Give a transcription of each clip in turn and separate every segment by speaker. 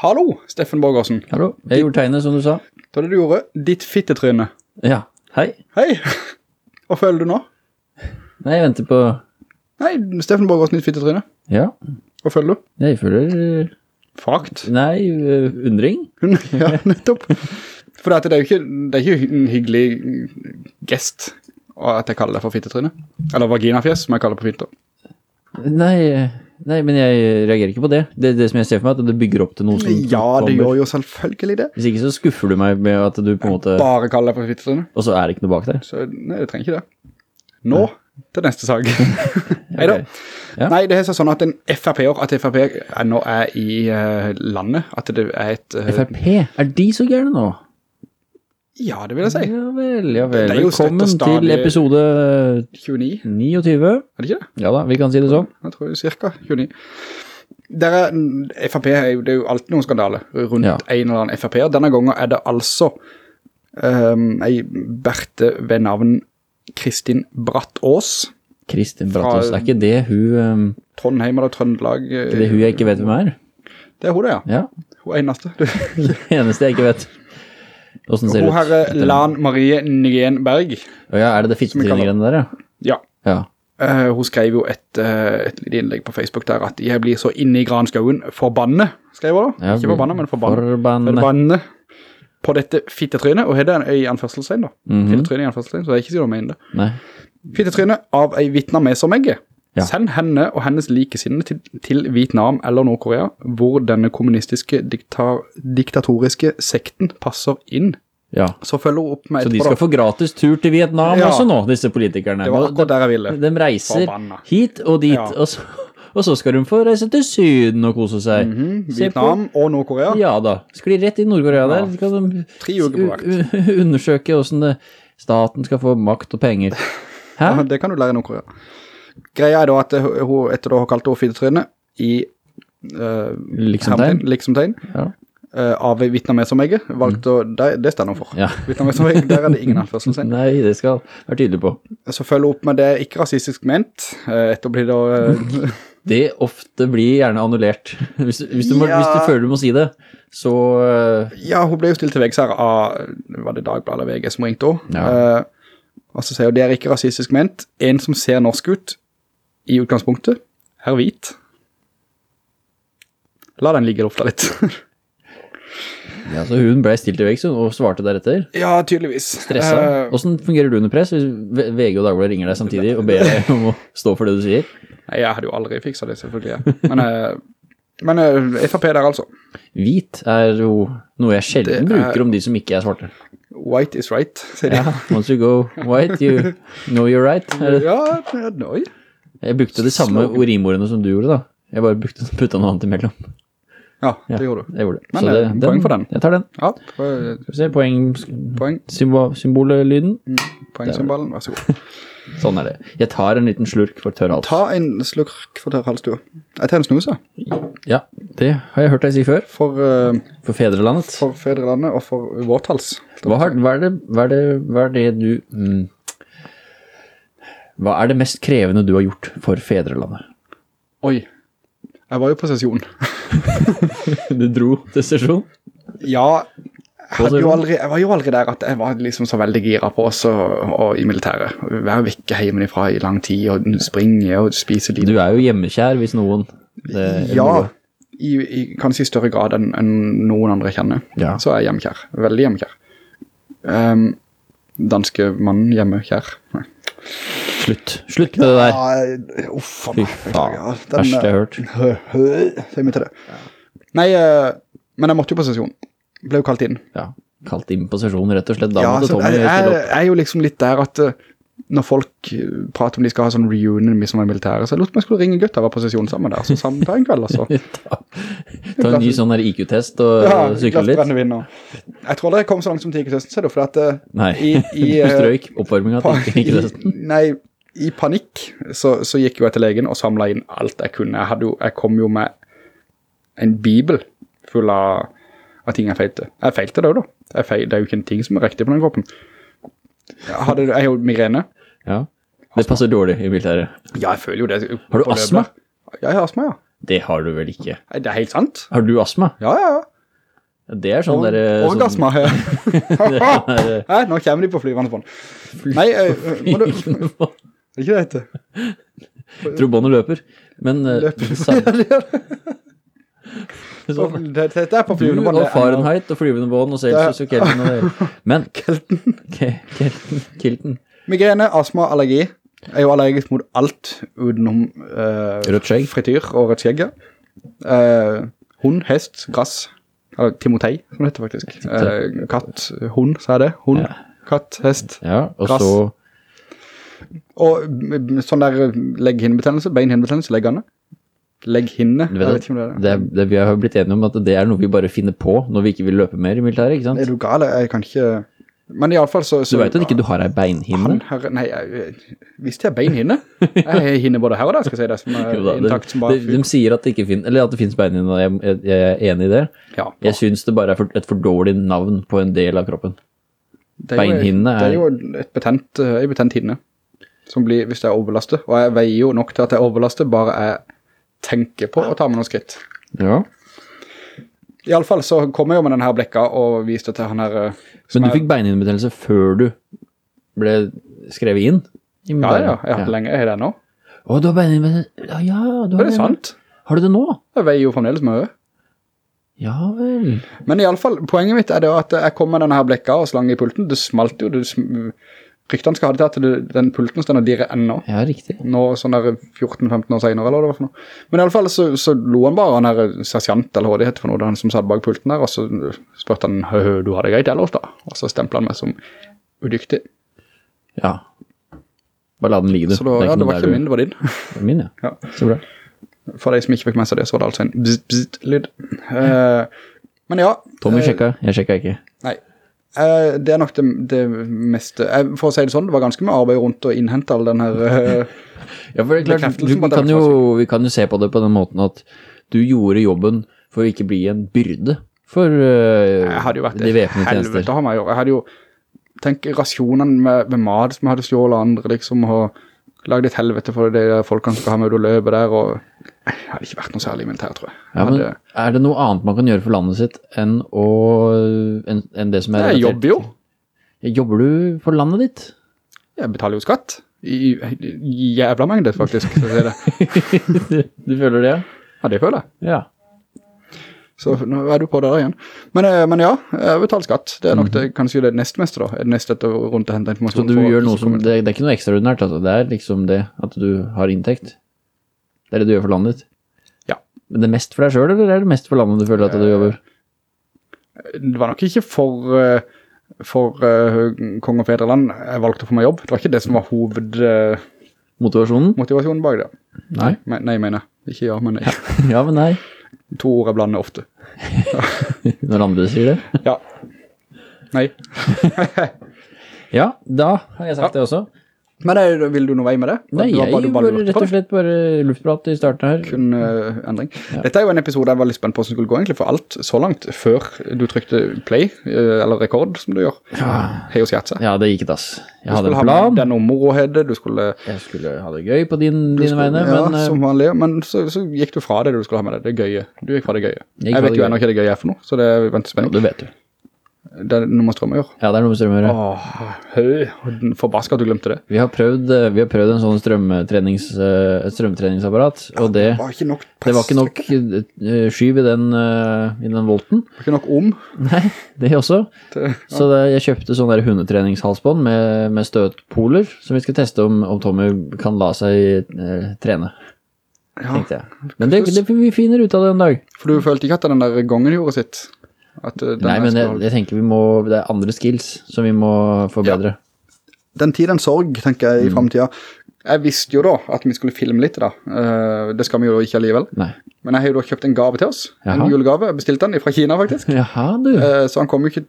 Speaker 1: Hallo, Steffen Borgersen.
Speaker 2: Hallo, jeg gjorde tegnet som du sa.
Speaker 1: Da er det du gjorde. Ditt fittetryne.
Speaker 2: Ja, hei.
Speaker 1: Hei. Hva føler du nå?
Speaker 2: Nei, jeg venter på...
Speaker 1: Nei, Steffen Borgersen, ditt fittetryne.
Speaker 2: Ja,
Speaker 1: Hva føler du?
Speaker 2: jeg føler...
Speaker 1: Fakt?
Speaker 2: Nei, eh, undring.
Speaker 1: ja, nettopp. For det er jo ikke, det er ikke en hyggelig gest at jeg kaller det for fittetryne. Eller vaginafjes, som jeg kaller det på fint.
Speaker 2: Nei, eh, nei, men jeg reagerer ikke på det. Det det som jeg ser for meg, at det bygger opp til noe som
Speaker 1: Ja, det gjør jo selvfølgelig det.
Speaker 2: Hvis ikke så skuffer du meg med at du på en måte...
Speaker 1: Bare kaller deg for fittetryne.
Speaker 2: Og så er det ikke noe bak der.
Speaker 1: Så nei, det trenger ikke det. Nå, til neste sag. Okay.
Speaker 2: Ja.
Speaker 1: Nei, det er sånn at en FRP-er, at FRP er nå er i eh, landet, at det er et... uh,
Speaker 2: FRP, er de så gærne nå?
Speaker 1: Ja, det vil jeg si.
Speaker 2: Ja vel, ja vel.
Speaker 1: Det
Speaker 2: Velkommen til episode
Speaker 1: 29,
Speaker 2: 29.
Speaker 1: er det ikke det?
Speaker 2: Ja da, vi kan si det sånn.
Speaker 1: Jeg tror cirka 29. Der er, jo, det er jo alltid noen skandale rundt
Speaker 2: Ja.
Speaker 1: en eller annen FRP-er. Denne gangen er det altså um, ei Berthe ved navn Kristin Brattås,
Speaker 2: Kristin Brattås, er ikke det hun... Um,
Speaker 1: Trondheim eller Trøndelag. Det
Speaker 2: er det hun jeg ikke vet hvem er?
Speaker 1: Det er hun det, ja.
Speaker 2: Ja,
Speaker 1: Hun er eneste.
Speaker 2: Det eneste jeg ikke vet. Hvordan ser
Speaker 1: Hun
Speaker 2: det ut?
Speaker 1: her Lan Marie Nguyen Berg.
Speaker 2: Ja, er det det fittetrynnegreiene der, ja?
Speaker 1: Ja.
Speaker 2: Ja.
Speaker 1: Uh, hun skrev jo et, uh, et innlegg på Facebook der at jeg blir så inne i granskauen forbannet, skrev hun da.
Speaker 2: Ja,
Speaker 1: Ikke forbannet, men forbannet.
Speaker 2: Forbannet.
Speaker 1: forbannet på dette fittetrynet, og det er i anførselstegn da.
Speaker 2: Mhm.
Speaker 1: Fittetrynet i anførselstegn, så jeg ikke sier noe med det.
Speaker 2: Nei.
Speaker 1: Fittetrynet av ei vittner med som egge.
Speaker 2: Ja.
Speaker 1: Send henne og hennes likesinne til, til Vietnam eller Nordkorea, hvor denne kommunistiske dikta, diktatoriske sekten passer inn.
Speaker 2: Ja.
Speaker 1: Så følger hun opp med
Speaker 2: Så de skal
Speaker 1: da.
Speaker 2: få gratis tur til Vietnam
Speaker 1: Ja.
Speaker 2: også nå, disse politikerne.
Speaker 1: Det var akkurat der jeg ville.
Speaker 2: De reiser
Speaker 1: Forbanna.
Speaker 2: hit og dit, og, så, og så skal de få reise til syden og kose seg. Mm -hmm.
Speaker 1: Vietnam på- og Nordkorea.
Speaker 2: Ja da, skal de rett i Nordkorea der, de
Speaker 1: Tre uker på vakt.
Speaker 2: undersøke hvordan det, staten skal få makt og penger. Hæ?
Speaker 1: Det kan du lære i Nordkorea. Greia er da at eh, hun, etter å ha kalt henne fittetryne i uh,
Speaker 2: Liksomtegn.
Speaker 1: liksomtegn
Speaker 2: Ja.
Speaker 1: uh, av vietnamesermegget, valgte å, det, det stender hun for.
Speaker 2: Ja.
Speaker 1: Vietnamesermegget, der er det ingen anførselstegn.
Speaker 2: Nei, det skal være tydelig på.
Speaker 1: Så følger hun opp med det ikke rasistisk ment, uh, etter å bli da...
Speaker 2: Uh, Det ofte blir gjerne annullert. Hvis, hvis, du, må,
Speaker 1: Ja.
Speaker 2: hvis du føler du må si det, så
Speaker 1: Ja, hun ble jo stilt til veggs her av, var det Dagbladet eller VG som ringte henne?
Speaker 2: Ja.
Speaker 1: Uh, og så sier hun, det er ikke rasistisk ment. En som ser norsk ut, i utgangspunktet, er hvit. La den ligge i lufta litt.
Speaker 2: ja, så hun ble stilt i veggs og svarte deretter.
Speaker 1: ja, tydeligvis.
Speaker 2: Stressa.
Speaker 1: Eh,
Speaker 2: Hvordan fungerer du under press hvis VG og Dagbladet ringer deg samtidig og ber deg om å stå for det du sier?
Speaker 1: Nei, jeg hadde jo aldri fikset det, selvfølgelig. Men, eh, men eh, FRP der altså.
Speaker 2: Hvit er jo noe jeg sjelden
Speaker 1: Det er-
Speaker 2: bruker om de som ikke er svarte.
Speaker 1: White is right, sier de.
Speaker 2: Ja, once you go white, you know you're right. Ja, det-
Speaker 1: Ja, ja, oi.
Speaker 2: Jeg brukte de samme
Speaker 1: Slogan.
Speaker 2: rimordene som du gjorde da. Jeg bare brukte, putte noe annet imellom.
Speaker 1: Ja,
Speaker 2: Ja,
Speaker 1: det gjorde du.
Speaker 2: Jeg gjorde det.
Speaker 1: Men,
Speaker 2: det,
Speaker 1: poeng for den.
Speaker 2: Jeg tar den.
Speaker 1: Ja, po-
Speaker 2: Skal vi se, poeng,
Speaker 1: poeng,
Speaker 2: symbol, symbollyden.
Speaker 1: poengsymbolen, vær så god.
Speaker 2: Sånn er det. Jeg tar en liten slurk for tørr hals.
Speaker 1: Ta en slurk for tørr hals, du. Jeg tar en snuse.
Speaker 2: Ja, det har jeg hørt deg si før.
Speaker 1: For, uh,
Speaker 2: For fedrelandet.
Speaker 1: for fedrelandet og for vårthals.
Speaker 2: Hva, hva, er det, hva, er det, hva er det du mm, Hva er det mest krevende du har gjort for fedrelandet?
Speaker 1: Oi, jeg var jo på sesjon.
Speaker 2: Du dro til sesjon?
Speaker 1: Ja, jeg, aldri, jeg var jo aldri der at jeg var liksom så veldig gira på oss og, og i militæret. Være vekke hjemmefra i lang tid og springe og spise litt.
Speaker 2: Du er jo hjemmekjær hvis noen det,
Speaker 1: Ja, i, i kanskje i større grad enn, enn noen andre kjenner.
Speaker 2: Ja.
Speaker 1: Så er jeg hjemmekjær. Veldig hjemmekjær. Um, danske mann hjemmekjær. Nei.
Speaker 2: Slutt. Slutt med det der.
Speaker 1: Ja, uff, faen.
Speaker 2: Verste jeg har hørt.
Speaker 1: hø- Sier vi til det. Nei, eh, men jeg måtte jo på sesjon. Ble jo kalt inn.
Speaker 2: Ja, kalt inn på sesjon rett og slett. Da
Speaker 1: Ja,
Speaker 2: måtte Tommy
Speaker 1: jeg, jeg,
Speaker 2: stille opp.
Speaker 1: jeg er jo liksom litt der at eh, når folk eh, prater om de skal ha sånn reunion med som er militære, så jeg lurte meg skulle ringe gutta og være på sesjon sammen der, så sammen ta en kveld, altså.
Speaker 2: Ta, ta en ny sånn IQ-test og
Speaker 1: Ja,
Speaker 2: sykle litt.
Speaker 1: Jeg tror aldri jeg kom så langt som til IQ-testen, ser du, for at eh,
Speaker 2: Nei,
Speaker 1: i, i,
Speaker 2: du
Speaker 1: eh,
Speaker 2: strøyk
Speaker 1: oppvarmingen
Speaker 2: til IQ-testen.
Speaker 1: Nei, i panikk så, så gikk jeg til legen og samlet inn alt jeg kunne. Jeg, jo, jeg kom jo med en bibel full av, av ting jeg feilte. Jeg feilte det jo da. Feil, det er jo ikke en ting som er riktig på den kroppen. Jeg, hadde, jo migrene.
Speaker 2: Ja, det passer dårlig i militæret.
Speaker 1: Ja, jeg føler jo det.
Speaker 2: Har du astma?
Speaker 1: Ja, jeg har astma, ja.
Speaker 2: Det har du vel ikke?
Speaker 1: Det er helt sant.
Speaker 2: Har du astma?
Speaker 1: Ja, ja, ja.
Speaker 2: Det er sånn der... sånn-
Speaker 1: Orgasma her. Hæ, nå kommer de på flyvende bånd. Nei, eh, må du... Er det ikke det heter?
Speaker 2: Tror båndet løper. Men eh,
Speaker 1: Løper.
Speaker 2: sånn.
Speaker 1: det, det er på flyvende bånd. Du og
Speaker 2: Fahrenheit og flyvende bånd og Celsius og Kelten og det. Men Kelten. Kelten. Kelten.
Speaker 1: Migrene, astma, allergi. Jeg er jo allergisk mot alt utenom
Speaker 2: uh,
Speaker 1: frityr og rødt skjegg. Eh, hund, hest, grass. Eller Timotei, som det heter faktisk. Uh, katt, hund, sa jeg det? Hund,
Speaker 2: Ja.
Speaker 1: katt, hest.
Speaker 2: Ja, og
Speaker 1: Grass.
Speaker 2: så
Speaker 1: Og mm, sånn der legghinnebetennelse, beinhinnebetennelse, leggene. Legghinne, jeg
Speaker 2: vet,
Speaker 1: ikke om det er
Speaker 2: det, det, Vi har blitt enige om at det er noe vi bare finner på når vi ikke vil løpe mer i militæret, ikke sant?
Speaker 1: Er du gal? Jeg kan ikke... Men i alle fall så...
Speaker 2: Du vet at ikke du har en beinhinne?
Speaker 1: Her, nei, jeg, visst jeg beinhinne? Jeg har hinne både her og der, skal jeg si det, som er intakt som bare
Speaker 2: de, de sier at det ikke finnes, eller at det finnes beinhinne, og jeg, jeg, jeg er enig i det.
Speaker 1: Ja,
Speaker 2: Jeg synes det bare er for, et for dårlig navn på en del av kroppen.
Speaker 1: Beinhinne er Det
Speaker 2: er-
Speaker 1: jo et betent, eh, en betent hinne, som blir hvis det er overbelastet. Og jeg veier jo nok til at jeg er overbelastet, bare jeg tenker på å ta med noen skritt.
Speaker 2: Ja.
Speaker 1: I alle fall så kom jeg jo med denne blekka og viste til han her... eh,
Speaker 2: Men du fikk beininnbetennelse før du ble skrevet inn?
Speaker 1: Ja, ja, jeg har hatt det lenge, Er det nå.
Speaker 2: Å, du har beininnbetennelse... Ja, ja, du har
Speaker 1: Er det sant?
Speaker 2: Har du det nå?
Speaker 1: Jeg veier jo fremdeles mye.
Speaker 2: Ja vel.
Speaker 1: Men i alle fall, poenget mitt er det at jeg kom med denne her blekka og slang i pulten. Det smalt jo, det sm ryktene skal ha det til at det, den pulten står dirrer ennå.
Speaker 2: Ja, riktig.
Speaker 1: Nå sånn der 14-15 år senere, eller hva det var for noe. Men i alle fall så, så lo han bare, han her sergeant, eller hva det heter for noe, han som satt bak pulten der, og så spørte han, «Hø, du har det greit ellers da? Og så stemplet han meg som udyktig.
Speaker 2: Ja. Bare la den ligge, du.
Speaker 1: Så da,
Speaker 2: er
Speaker 1: ja, det var ikke
Speaker 2: du-
Speaker 1: min, det var din.
Speaker 2: Det var Min, ja.
Speaker 1: Ja.
Speaker 2: Så bra.
Speaker 1: For de som ikke fikk med seg det, så var det altså en bzzz-bzzz-lyd. Uh, men ja.
Speaker 2: Tommy
Speaker 1: eh,
Speaker 2: sjekka, jeg sjekka ikke.
Speaker 1: Nei. Eh, det er nok det, det meste. Uh, for å si det sånn, det var ganske mye arbeid rundt å innhente all den her... eh,
Speaker 2: Ja, for det er klart, du, vi, kan jo, vi kan jo se på det på den måten at du gjorde jobben for å ikke bli en byrde for øh,
Speaker 1: Jeg hadde jo vært
Speaker 2: de
Speaker 1: helvete
Speaker 2: av
Speaker 1: har meg. Jeg hadde jo, tenk rasjonen med, med mat som jeg hadde stjålet andre, liksom, og lagd et helvete for de der folkene som skal ha med å løpe der, og jeg hadde ikke vært noe særlig militær, tror jeg. jeg
Speaker 2: Ja, men
Speaker 1: hadde,
Speaker 2: er det noe annet man kan gjøre for landet sitt enn, å, enn, enn det som er
Speaker 1: jeg jobber jo.
Speaker 2: Jobber du for landet ditt?
Speaker 1: Jeg betaler jo skatt. I, i jævla mengde, faktisk. Det.
Speaker 2: du føler det?
Speaker 1: Ja, det føler jeg.
Speaker 2: Ja.
Speaker 1: Så nå er du på der igjen. Men, eh, men ja, jeg betaler skatt. Det er nok det, kanskje det neste meste da. Det neste rundt å hente
Speaker 2: informasjon. Så du
Speaker 1: for
Speaker 2: gjør noe som, det, det er ikke noe ekstraordinært, altså. Det er liksom det at du har inntekt. Det er det du gjør for landet ditt.
Speaker 1: Ja.
Speaker 2: Men det er mest for deg selv, eller er det mest for landet du føler at du jobber?
Speaker 1: Det var nok ikke for, eh, for eh, kong og fedreland jeg valgte å få meg jobb. Det var ikke det som var hovedmotivasjonen
Speaker 2: Motivasjonen?
Speaker 1: bak det.
Speaker 2: Nei.
Speaker 1: Men- Nei, mener jeg. Ikke ja, men nei.
Speaker 2: Ja, men nei.
Speaker 1: To ord jeg blander ofte.
Speaker 2: Når andre sier det.
Speaker 1: Ja. Nei.
Speaker 2: Ja, da har jeg sagt det også.
Speaker 1: Men er, vil du noe vei med det?
Speaker 2: Nei, jeg
Speaker 1: bare- bare
Speaker 2: rett og slett bare luftprat i starten her.
Speaker 1: Kun uh, endring. Dette er jo en episode jeg var litt spent på som skulle gå egentlig for alt så langt før du trykte play, eh, eller rekord som du gjør. ja. Hei og skjert seg.
Speaker 2: Ja, det gikk det, ass. Jeg
Speaker 1: Du
Speaker 2: hadde
Speaker 1: skulle
Speaker 2: plan.
Speaker 1: ha
Speaker 2: skulle
Speaker 1: med den området, du skulle...
Speaker 2: Jeg skulle ha det gøy på din, dine
Speaker 1: skulle-
Speaker 2: vegne,
Speaker 1: ja,
Speaker 2: men Ja,
Speaker 1: som vanlig, men så, så gikk du fra det du skulle ha med det, det gøye. Du gikk fra det gøye. Jeg,
Speaker 2: Jeg,
Speaker 1: vet jo ennå ikke det gøye er for noe, så det venter spennende.
Speaker 2: ja, det vet du.
Speaker 1: Det er noe med strøm å gjøre.
Speaker 2: Ja, det er noe med strømøre.
Speaker 1: Åh, høy, forbasket at du glemte det.
Speaker 2: Vi har prøvd, eh, vi har prøvd en sånn strømtrenings, eh, strømtreningsapparat, og det,
Speaker 1: Det var ikke nok
Speaker 2: det var ikke nok eh, skyv i den, i den volten.
Speaker 1: Det var ikke nok om.
Speaker 2: Nei, det også.
Speaker 1: Det,
Speaker 2: Så det, jeg kjøpte sånn der hundetreningshalsbånd med, med støtpoler, som vi skal teste om, om Tommy kan la seg eh, trene,
Speaker 1: ja.
Speaker 2: Men det, det, vi finner ut av det en dag.
Speaker 1: for du følte ikke at den der gongen gjorde sitt? Eh,
Speaker 2: Nei, men jeg, jeg tenker vi må, det er andre skills som vi må forbedre.
Speaker 1: Den tid, den sorg, tenker jeg,
Speaker 2: Mm.
Speaker 1: i fremtiden. Jeg visste jo da at vi skulle filme litt da. Eh, det skal vi jo da ikke alligevel.
Speaker 2: Nei.
Speaker 1: Men jeg har jo da kjøpt en gave til oss.
Speaker 2: Jaha.
Speaker 1: En julegave. Jeg bestilte den fra Kina faktisk.
Speaker 2: Jaha, du.
Speaker 1: Eh, så han kom jo ikke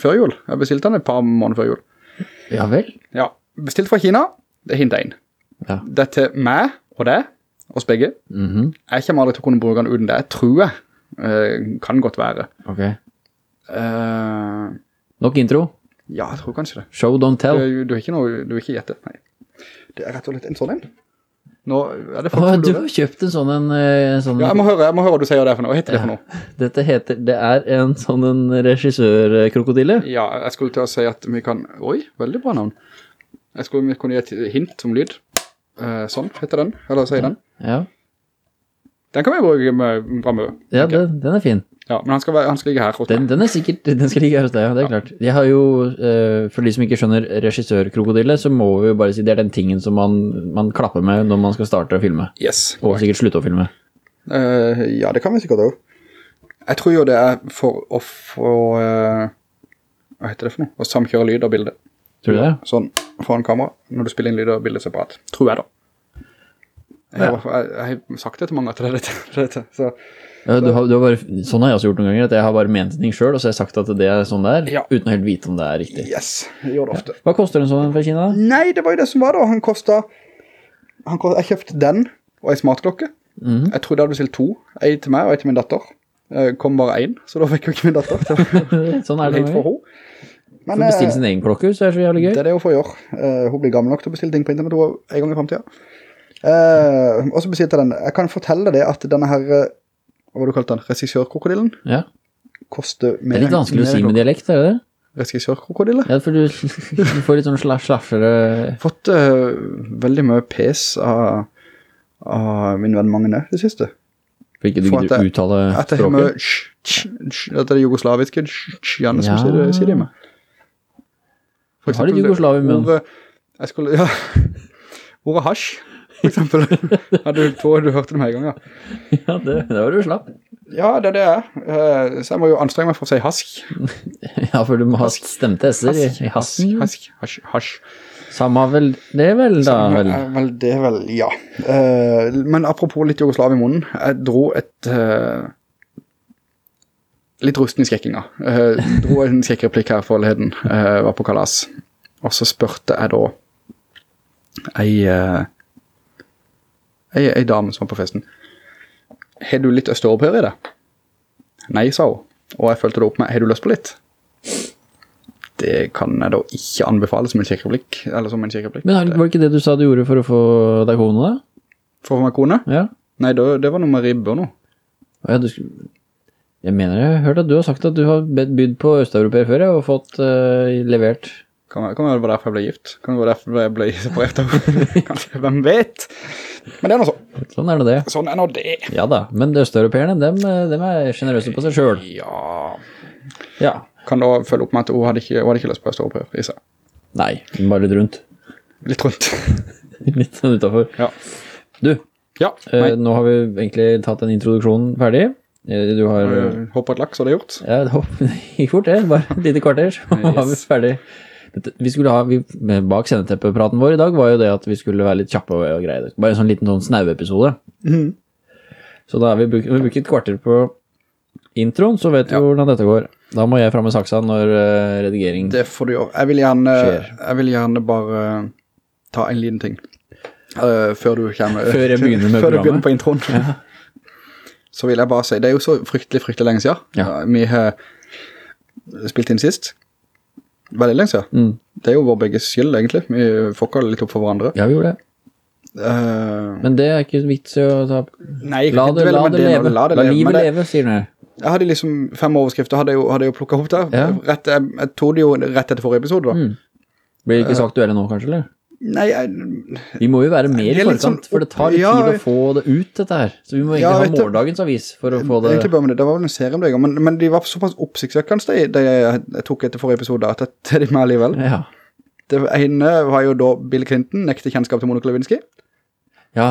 Speaker 1: før jul. Jeg bestilte den et par måneder før jul.
Speaker 2: Ja vel.
Speaker 1: Ja, bestilt fra Kina. Det er hint 1.
Speaker 2: Ja.
Speaker 1: Det er til meg og deg, oss begge.
Speaker 2: Mhm,
Speaker 1: Jeg kommer aldri til å kunne bruke den uten det. Jeg tror jeg. Eh, kan godt være.
Speaker 2: Ok.
Speaker 1: Uh,
Speaker 2: Nok intro.
Speaker 1: ja, jeg tror kanskje det.
Speaker 2: Show, don't tell.
Speaker 1: du er ikke noe, du er ikke gjette. Nei. Det er rett og slett en sånn en. Nå er det folk som
Speaker 2: du har kjøpt en sånn, en, eh, sånn
Speaker 1: Ja, jeg må høre, jeg må høre hva du sier det for noe. Hva heter det for noe?
Speaker 2: Dette heter, det er en sånn en regissørkrokodille.
Speaker 1: Ja, jeg skulle til å si at vi kan... Oi, veldig bra navn. Jeg skulle vi kunne gi et hint som lyd. Uh, sånn heter den, eller sier den.
Speaker 2: Ja,
Speaker 1: Den kan vi bruke med Bramø.
Speaker 2: ja den, den er fin.
Speaker 1: Ja, men han skal, være, han skal ligge her hos
Speaker 2: Den, den er sikkert, den skal ligge her hos deg, ja, det er klart. Jeg har jo, eh, for de som ikke skjønner regissørkrokodille, så må vi jo bare si det er den tingen som man, man klapper med når man skal starte å filme.
Speaker 1: Yes.
Speaker 2: Og sikkert slutte å filme.
Speaker 1: Uh, ja, det kan vi sikkert også. Jeg tror jo det er for å få... uh, hva heter det for noe? Å samkjøre lyd og bilde.
Speaker 2: Tror du det?
Speaker 1: Sånn foran kamera, når du spiller inn lyd og bilde separat. Tror jeg da. Jeg, har- jeg, jeg har sagt det til mange at det er dette. det dette. Så,
Speaker 2: Ja, du har, du har bare, sånn har jeg også gjort noen ganger, at jeg har bare ment en ting selv, og så har jeg sagt at det er sånn det er,
Speaker 1: Ja.
Speaker 2: uten å helt vite om det er riktig.
Speaker 1: yes, jeg gjør det ofte.
Speaker 2: Hva koster en sånn fra Kina?
Speaker 1: Nei, det var jo det som var da. Han kostet... Han kost, jeg kjøpte den og en smartklokke.
Speaker 2: Mhm.
Speaker 1: Jeg trodde jeg hadde bestilt to. En til meg og en til min datter. Eh, kom bare en, så da fikk jo ikke min datter. Det
Speaker 2: sånn er det
Speaker 1: helt for henne. Men
Speaker 2: bestille
Speaker 1: eh,
Speaker 2: sin egen klokke, så er det så jævlig gøy.
Speaker 1: det er det hun får gjøre. Eh, hun blir gammel nok til å bestille ting på internett en gang i fremtiden. Uh, og så jeg den. Jeg kan fortelle deg at denne her, eh, hva var du kalt den? Regissørkrokodillen
Speaker 2: Ja.
Speaker 1: koster
Speaker 2: Det er litt vanskelig å si med dialekt, er det det?
Speaker 1: Regissørkrokodille?
Speaker 2: Ja, for du, du får litt sånn sla- slaffere
Speaker 1: Fått uh, veldig mye pes av, av min venn Magne det siste.
Speaker 2: For ikke du
Speaker 1: For
Speaker 2: gidder uttale språket.
Speaker 1: at det er jugoslaviske Janne som sier det, sier det med. For
Speaker 2: eksempel, har de
Speaker 1: eksempel,
Speaker 2: jugoslav i munnen.
Speaker 1: ordet- Jeg skulle, ja, ordet hasj, for eksempel. Hadde du tror du hørte det med en gang, ja.
Speaker 2: Ja, det, det var du slapp.
Speaker 1: Ja, det er det jeg er. Eh, Så jeg må jo anstrenge meg for å si hask.
Speaker 2: Ja, for du må ha stemte s-er i, i hasken.
Speaker 1: Hask, hask, hask.
Speaker 2: Samme vel, det er vel da vel.
Speaker 1: Vel, det er vel, ja. Eh, Men apropos litt jugoslav i munnen, jeg dro et... eh, litt rusten i skrekkinga. Jeg dro en skrekkreplikk her forleden, jeg var på kalas. Og så spørte jeg da ei, ei, ei dame som var på festen. Har du litt østeuropeer i det? Nei, sa hun. Og jeg følte det opp med, har du lyst på litt? Det kan jeg da ikke anbefale som en kirkeblikk. eller som en kirkeblikk.
Speaker 2: Men var det ikke det du sa du gjorde for å få deg kone da?
Speaker 1: For å få meg kone?
Speaker 2: Ja.
Speaker 1: Nei, det, det var noe med ribbe og noe.
Speaker 2: Ja, du, skulle- jeg mener jeg har hørt at du har sagt at du har bydd på østeuropeer før, og fått uh, levert.
Speaker 1: Kan det kan være det derfor jeg ble gift. Kan det være derfor jeg ble separert av. Kanskje, hvem vet? Men det er noe sånn.
Speaker 2: Sånn er det det.
Speaker 1: Sånn er nå det.
Speaker 2: Ja da, men østeuropærene, østeuropeerne, dem, eh, dem er generøse på seg selv.
Speaker 1: Ja.
Speaker 2: Ja.
Speaker 1: Kan da følge opp med at hun hadde ikke, hun hadde ikke lyst på østeuropeer i seg.
Speaker 2: Nei, bare litt rundt.
Speaker 1: Litt rundt.
Speaker 2: litt sånn utenfor.
Speaker 1: Ja.
Speaker 2: Du,
Speaker 1: Ja,
Speaker 2: eh, nå har vi egentlig tatt en introduksjon ferdig. Eh, Du har...
Speaker 1: Hopp på et laks, så det er gjort.
Speaker 2: Ja, det gikk fort det, bare et lite kvarter, så var vi
Speaker 1: Yes.
Speaker 2: ferdig. Vi skulle ha, vi, bak sendeteppepraten vår i dag var jo det at vi skulle være litt kjappe og, og greie. Bare en sånn liten sånn snau-episode.
Speaker 1: Mhm.
Speaker 2: Så da har vi brukt, vi brukt et kvarter på introen, så vet du
Speaker 1: Ja.
Speaker 2: hvordan dette går. Da må jeg fram med saksa når eh, redigering...
Speaker 1: Det får du gjøre. Jeg vil gjerne, jeg vil gjerne bare ta en liten ting. Uh, før du kommer...
Speaker 2: Før jeg begynner med
Speaker 1: Før du begynner på introen. Så vil jeg bare si, det er jo så fryktelig, fryktelig lenge siden.
Speaker 2: Ja.
Speaker 1: Vi har spilt inn sist. Veldig lenge siden.
Speaker 2: Mm.
Speaker 1: Det er jo vår begges skyld, egentlig. Vi fucka litt opp for hverandre.
Speaker 2: Ja, vi gjorde det.
Speaker 1: Uh,
Speaker 2: Men det er ikke vits i å ta...
Speaker 1: nei,
Speaker 2: La det, la det leve.
Speaker 1: La det
Speaker 2: La livet
Speaker 1: det-
Speaker 2: leve, sier du.
Speaker 1: Jeg hadde liksom fem overskrifter, hadde jeg jo, hadde jeg jo plukket opp der.
Speaker 2: Ja.
Speaker 1: Rett, jeg, jeg tog det jo rett etter forrige episode da.
Speaker 2: Mm. Blir det ikke så aktuelle nå, kanskje, eller?
Speaker 1: Nei, jeg,
Speaker 2: Vi må jo være mer
Speaker 1: Det
Speaker 2: i forkant,
Speaker 1: sånn
Speaker 2: for det tar litt
Speaker 1: ja,
Speaker 2: tid å få det ut, dette her. Så vi må egentlig
Speaker 1: Ja,
Speaker 2: ha morgendagens avis for å få det...
Speaker 1: egentlig bør vi det. Det var vel en serie om det, men, men de var såpass oppsiktsøkende, de, de jeg, tok etter forrige episode, at dette er de med alligevel.
Speaker 2: Ja.
Speaker 1: Det ene var jo da Bill Clinton nekte kjennskap til Monica Lewinsky.
Speaker 2: Ja,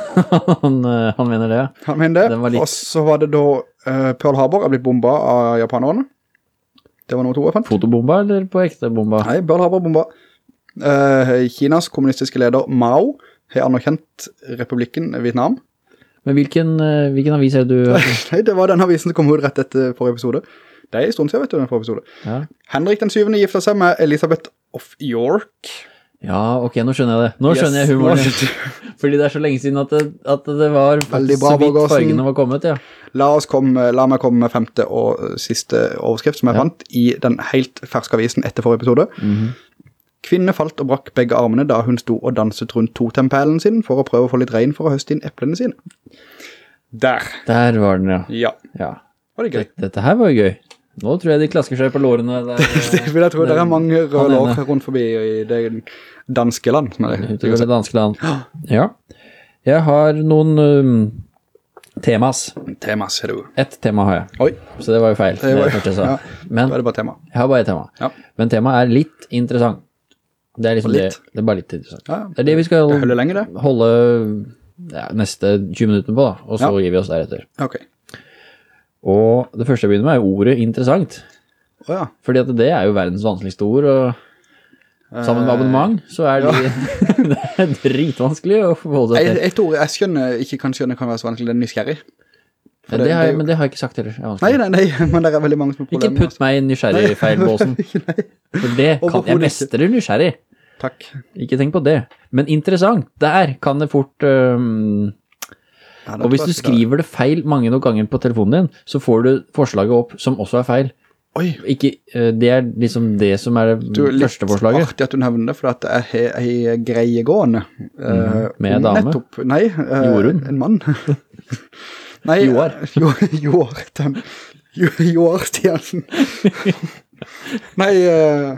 Speaker 2: han, eh, han mener det.
Speaker 1: Han mener det.
Speaker 2: litt-
Speaker 1: Og så var det da uh, Pearl Harbor er blitt bomba av japanerne. Det var nummer to jeg fant.
Speaker 2: Fotobomba eller på ekte bomba?
Speaker 1: Nei, Pearl Harbor bomba. Eh, Kinas kommunistiske leder Mao har anerkjent republikken Vietnam.
Speaker 2: Men hvilken, eh, hvilken avis er det du...
Speaker 1: Nei, det var den avisen som kom ut rett etter forrige episode. Det er en stund siden, vet du, den forrige episode.
Speaker 2: Ja.
Speaker 1: Henrik den syvende gifta seg med Elisabeth of York.
Speaker 2: ja, ok, nå skjønner jeg det. Nå
Speaker 1: Yes,
Speaker 2: skjønner jeg humoren. Fordi det er så lenge siden at det, at det var
Speaker 1: Veldig bra,
Speaker 2: så vidt fargene var kommet, ja.
Speaker 1: La, oss komme, la meg komme med femte og siste overskrift som jeg
Speaker 2: Ja.
Speaker 1: fant i den helt ferske avisen etter forrige episode.
Speaker 2: Mhm.
Speaker 1: Kvinne falt og brakk begge armene da hun sto og danset rundt totempelen sin for å prøve å få litt regn for å høste inn eplene sine. Der.
Speaker 2: Der var den, ja.
Speaker 1: Ja.
Speaker 2: ja.
Speaker 1: Var det gøy?
Speaker 2: Dette her var jo gøy. Nå tror jeg de klasker seg på lårene der.
Speaker 1: Det vil jeg tro. Det er mange røde lår rundt forbi i det danske land. Som er det.
Speaker 2: Det danske land. Ja. Jeg har noen um, temas.
Speaker 1: er det jo.
Speaker 2: Ett tema har jeg,
Speaker 1: Oi,
Speaker 2: så det var jo feil.
Speaker 1: Det
Speaker 2: Det
Speaker 1: var-
Speaker 2: det jeg
Speaker 1: ja.
Speaker 2: Men
Speaker 1: det var det bare tema.
Speaker 2: jeg har bare et tema.
Speaker 1: Ja.
Speaker 2: Men temaet er litt interessant. Det er liksom det. Det er bare litt interessant.
Speaker 1: Ja,
Speaker 2: Det er det vi skal
Speaker 1: lenge
Speaker 2: holde ja, neste 20 minutter på, da. Og så
Speaker 1: Ja.
Speaker 2: gir vi oss deretter.
Speaker 1: Ok.
Speaker 2: Og det første jeg begynner med, er ordet interessant.
Speaker 1: Åja.
Speaker 2: Fordi at det er jo verdens vanskeligste ord, og sammen med abonnement, så er det, det er dritvanskelig å forholde seg
Speaker 1: Et,
Speaker 2: til.
Speaker 1: et ord jeg skjønner, ikke kan skjønne kan være så vanskelig, det er nysgjerrig. For
Speaker 2: Det
Speaker 1: det-
Speaker 2: har
Speaker 1: det er jo-
Speaker 2: men det har jeg ikke sagt heller. Er
Speaker 1: Nei, nei, nei, men det er veldig mange som har problemer.
Speaker 2: Ikke putt meg i nysgjerrig-feilbåsen. For det kan, jeg
Speaker 1: ikke.
Speaker 2: mestrer nysgjerrig.
Speaker 1: Takk.
Speaker 2: Ikke tenk på det. Men interessant, der kan det fort um...
Speaker 1: Ja,
Speaker 2: Og hvis du skriver det feil mange nok ganger på telefonen din, så får du forslaget opp som også er feil.
Speaker 1: Oi,
Speaker 2: Ikke, øh, det er liksom det som er det
Speaker 1: du, litt
Speaker 2: første forslaget.
Speaker 1: artig at du nevner det, for at er en ei greie gående. eh,
Speaker 2: Mhm. Med en dame?
Speaker 1: Nettopp, nei,
Speaker 2: uh,
Speaker 1: en mann. nei,
Speaker 2: Joar.
Speaker 1: eh, Jo, Joar, han. Jo- Stiansen. nei, eh,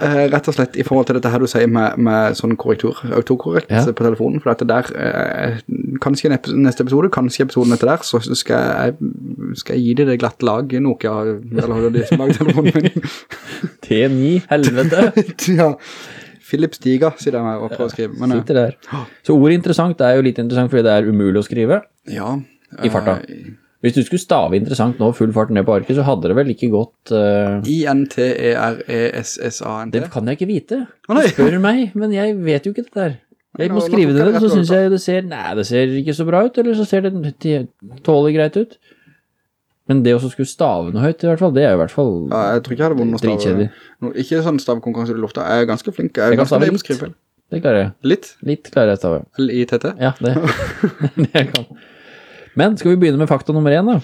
Speaker 1: eh, rett og slett i forhold til dette her du sier med, med sånn korrektur, autokorrekt
Speaker 2: Ja.
Speaker 1: på telefonen, for dette der, eh, kanskje neste episode, kanskje episoden etter der, så skal jeg, skal jeg gi deg det glatte lag, Nokia, eller det de som lager telefonen min.
Speaker 2: T9, helvete.
Speaker 1: ja, Philip Stiga, sier de her og prøver å skrive. Men,
Speaker 2: Sitter der. Så ordet interessant er jo litt interessant fordi det er umulig å skrive.
Speaker 1: Ja.
Speaker 2: I farta.
Speaker 1: eh,
Speaker 2: Hvis du skulle stave interessant nå, full fart ned på arket, så hadde det vel ikke gått øh,
Speaker 1: E I-N-T-E-R-E-S-S-A-N-T.
Speaker 2: Det kan jeg ikke vite. Du spør meg, men jeg vet jo ikke det der. Jeg må skrive det ned, så
Speaker 1: synes
Speaker 2: syns jeg det ser Nei, det ser ikke så bra ut, eller så ser det tålig greit ut. Men det å skulle stave noe høyt, i hvert fall, det er jo i hvert fall
Speaker 1: Ja, jeg tror ikke jeg hadde vunnet stave. No, ikke sånn stavekonkurranse i lufta. Jeg er ganske flink. Jeg er
Speaker 2: Jeg kan
Speaker 1: ganske
Speaker 2: stave
Speaker 1: på
Speaker 2: litt. Det klarer jeg.
Speaker 1: Litt.
Speaker 2: Litt klarer jeg å stave.
Speaker 1: L-I-T-T.
Speaker 2: Ja, det, det jeg kan. Men skal vi begynne med fakta nummer én, da?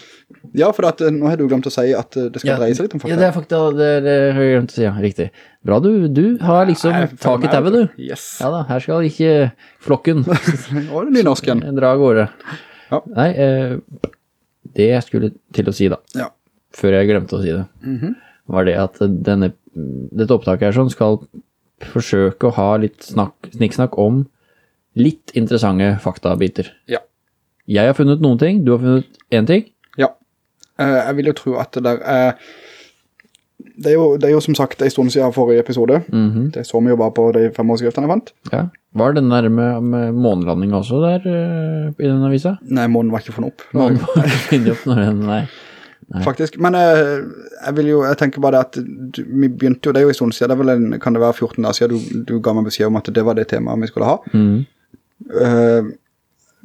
Speaker 1: Ja, for at, eh, nå har du glemt å si at eh, det skal
Speaker 2: Ja.
Speaker 1: dreie seg litt om
Speaker 2: Ja,
Speaker 1: fakta.
Speaker 2: det er fakta, det er, det har jeg glemt å si, ja, riktig. Bra, du, du har liksom
Speaker 1: følger
Speaker 2: tak i tauet, du.
Speaker 1: Yes.
Speaker 2: Ja da, her skal ikke flokken
Speaker 1: det er
Speaker 2: dra av gårde.
Speaker 1: Ja.
Speaker 2: Nei, eh, det jeg skulle til å si da,
Speaker 1: Ja.
Speaker 2: før jeg glemte å si det,
Speaker 1: Mhm.
Speaker 2: var det at denne, dette opptaket her sånn skal forsøke å ha litt snakk, snikksnakk om litt interessante faktabiter.
Speaker 1: Ja.
Speaker 2: Jeg har funnet noen ting, du har funnet en ting.
Speaker 1: Ja. Eh, jeg vil jo tro at det der er... Det er, jo, det er jo som sagt en stund siden forrige episode.
Speaker 2: Mhm.
Speaker 1: Det så vi jo bare på de fem årskriftene jeg fant.
Speaker 2: Ja. Var den der med, med månelanding også der uh, i den avisa?
Speaker 1: Nei, månen var ikke funnet opp.
Speaker 2: Månen var ikke funnet opp når den, nei.
Speaker 1: Faktisk. Men uh, jeg vil jo, jeg tenker bare det at du, vi begynte jo, det er jo en stund siden, det vel en, kan det være 14 dager siden du, du ga meg beskjed om at det var det temaet vi skulle ha.
Speaker 2: Mm.
Speaker 1: Eh,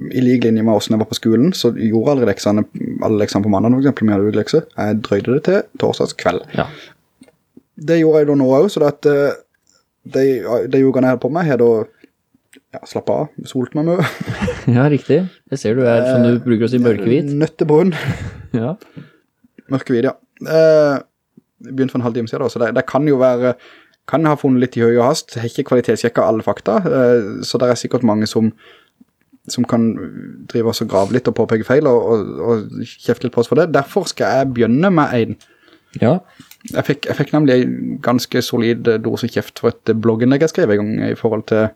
Speaker 1: I lik linje med hvordan jeg var på skolen, så gjorde aldri leksene, alle leksene på mandag for eksempel, vi hadde lekser. Jeg drøyde det til torsdags kveld.
Speaker 2: Ja.
Speaker 1: Det gjorde jeg da nå også, så at eh, de, de jugene jeg hadde på meg, jeg da ja, slappet av, solt meg med.
Speaker 2: ja, riktig. Jeg ser du er, som du bruker å si, mørkehvit.
Speaker 1: Nøttebrun.
Speaker 2: Ja.
Speaker 1: Mørkehvit, ja. Eh, begynte for en halv time siden da, så det, det kan jo være, kan ha funnet litt i høy og hast. Jeg har ikke kvalitetssjekket alle fakta, eh, så det er sikkert mange som, som kan drive oss og grave litt og påpeke feil og, og, og kjefte litt på oss for det. Derfor skal jeg begynne med en.
Speaker 2: ja.
Speaker 1: Jeg fikk, jeg fikk nemlig en ganske solid dose kjeft for et blogginnlegg jeg skrev en gang i forhold til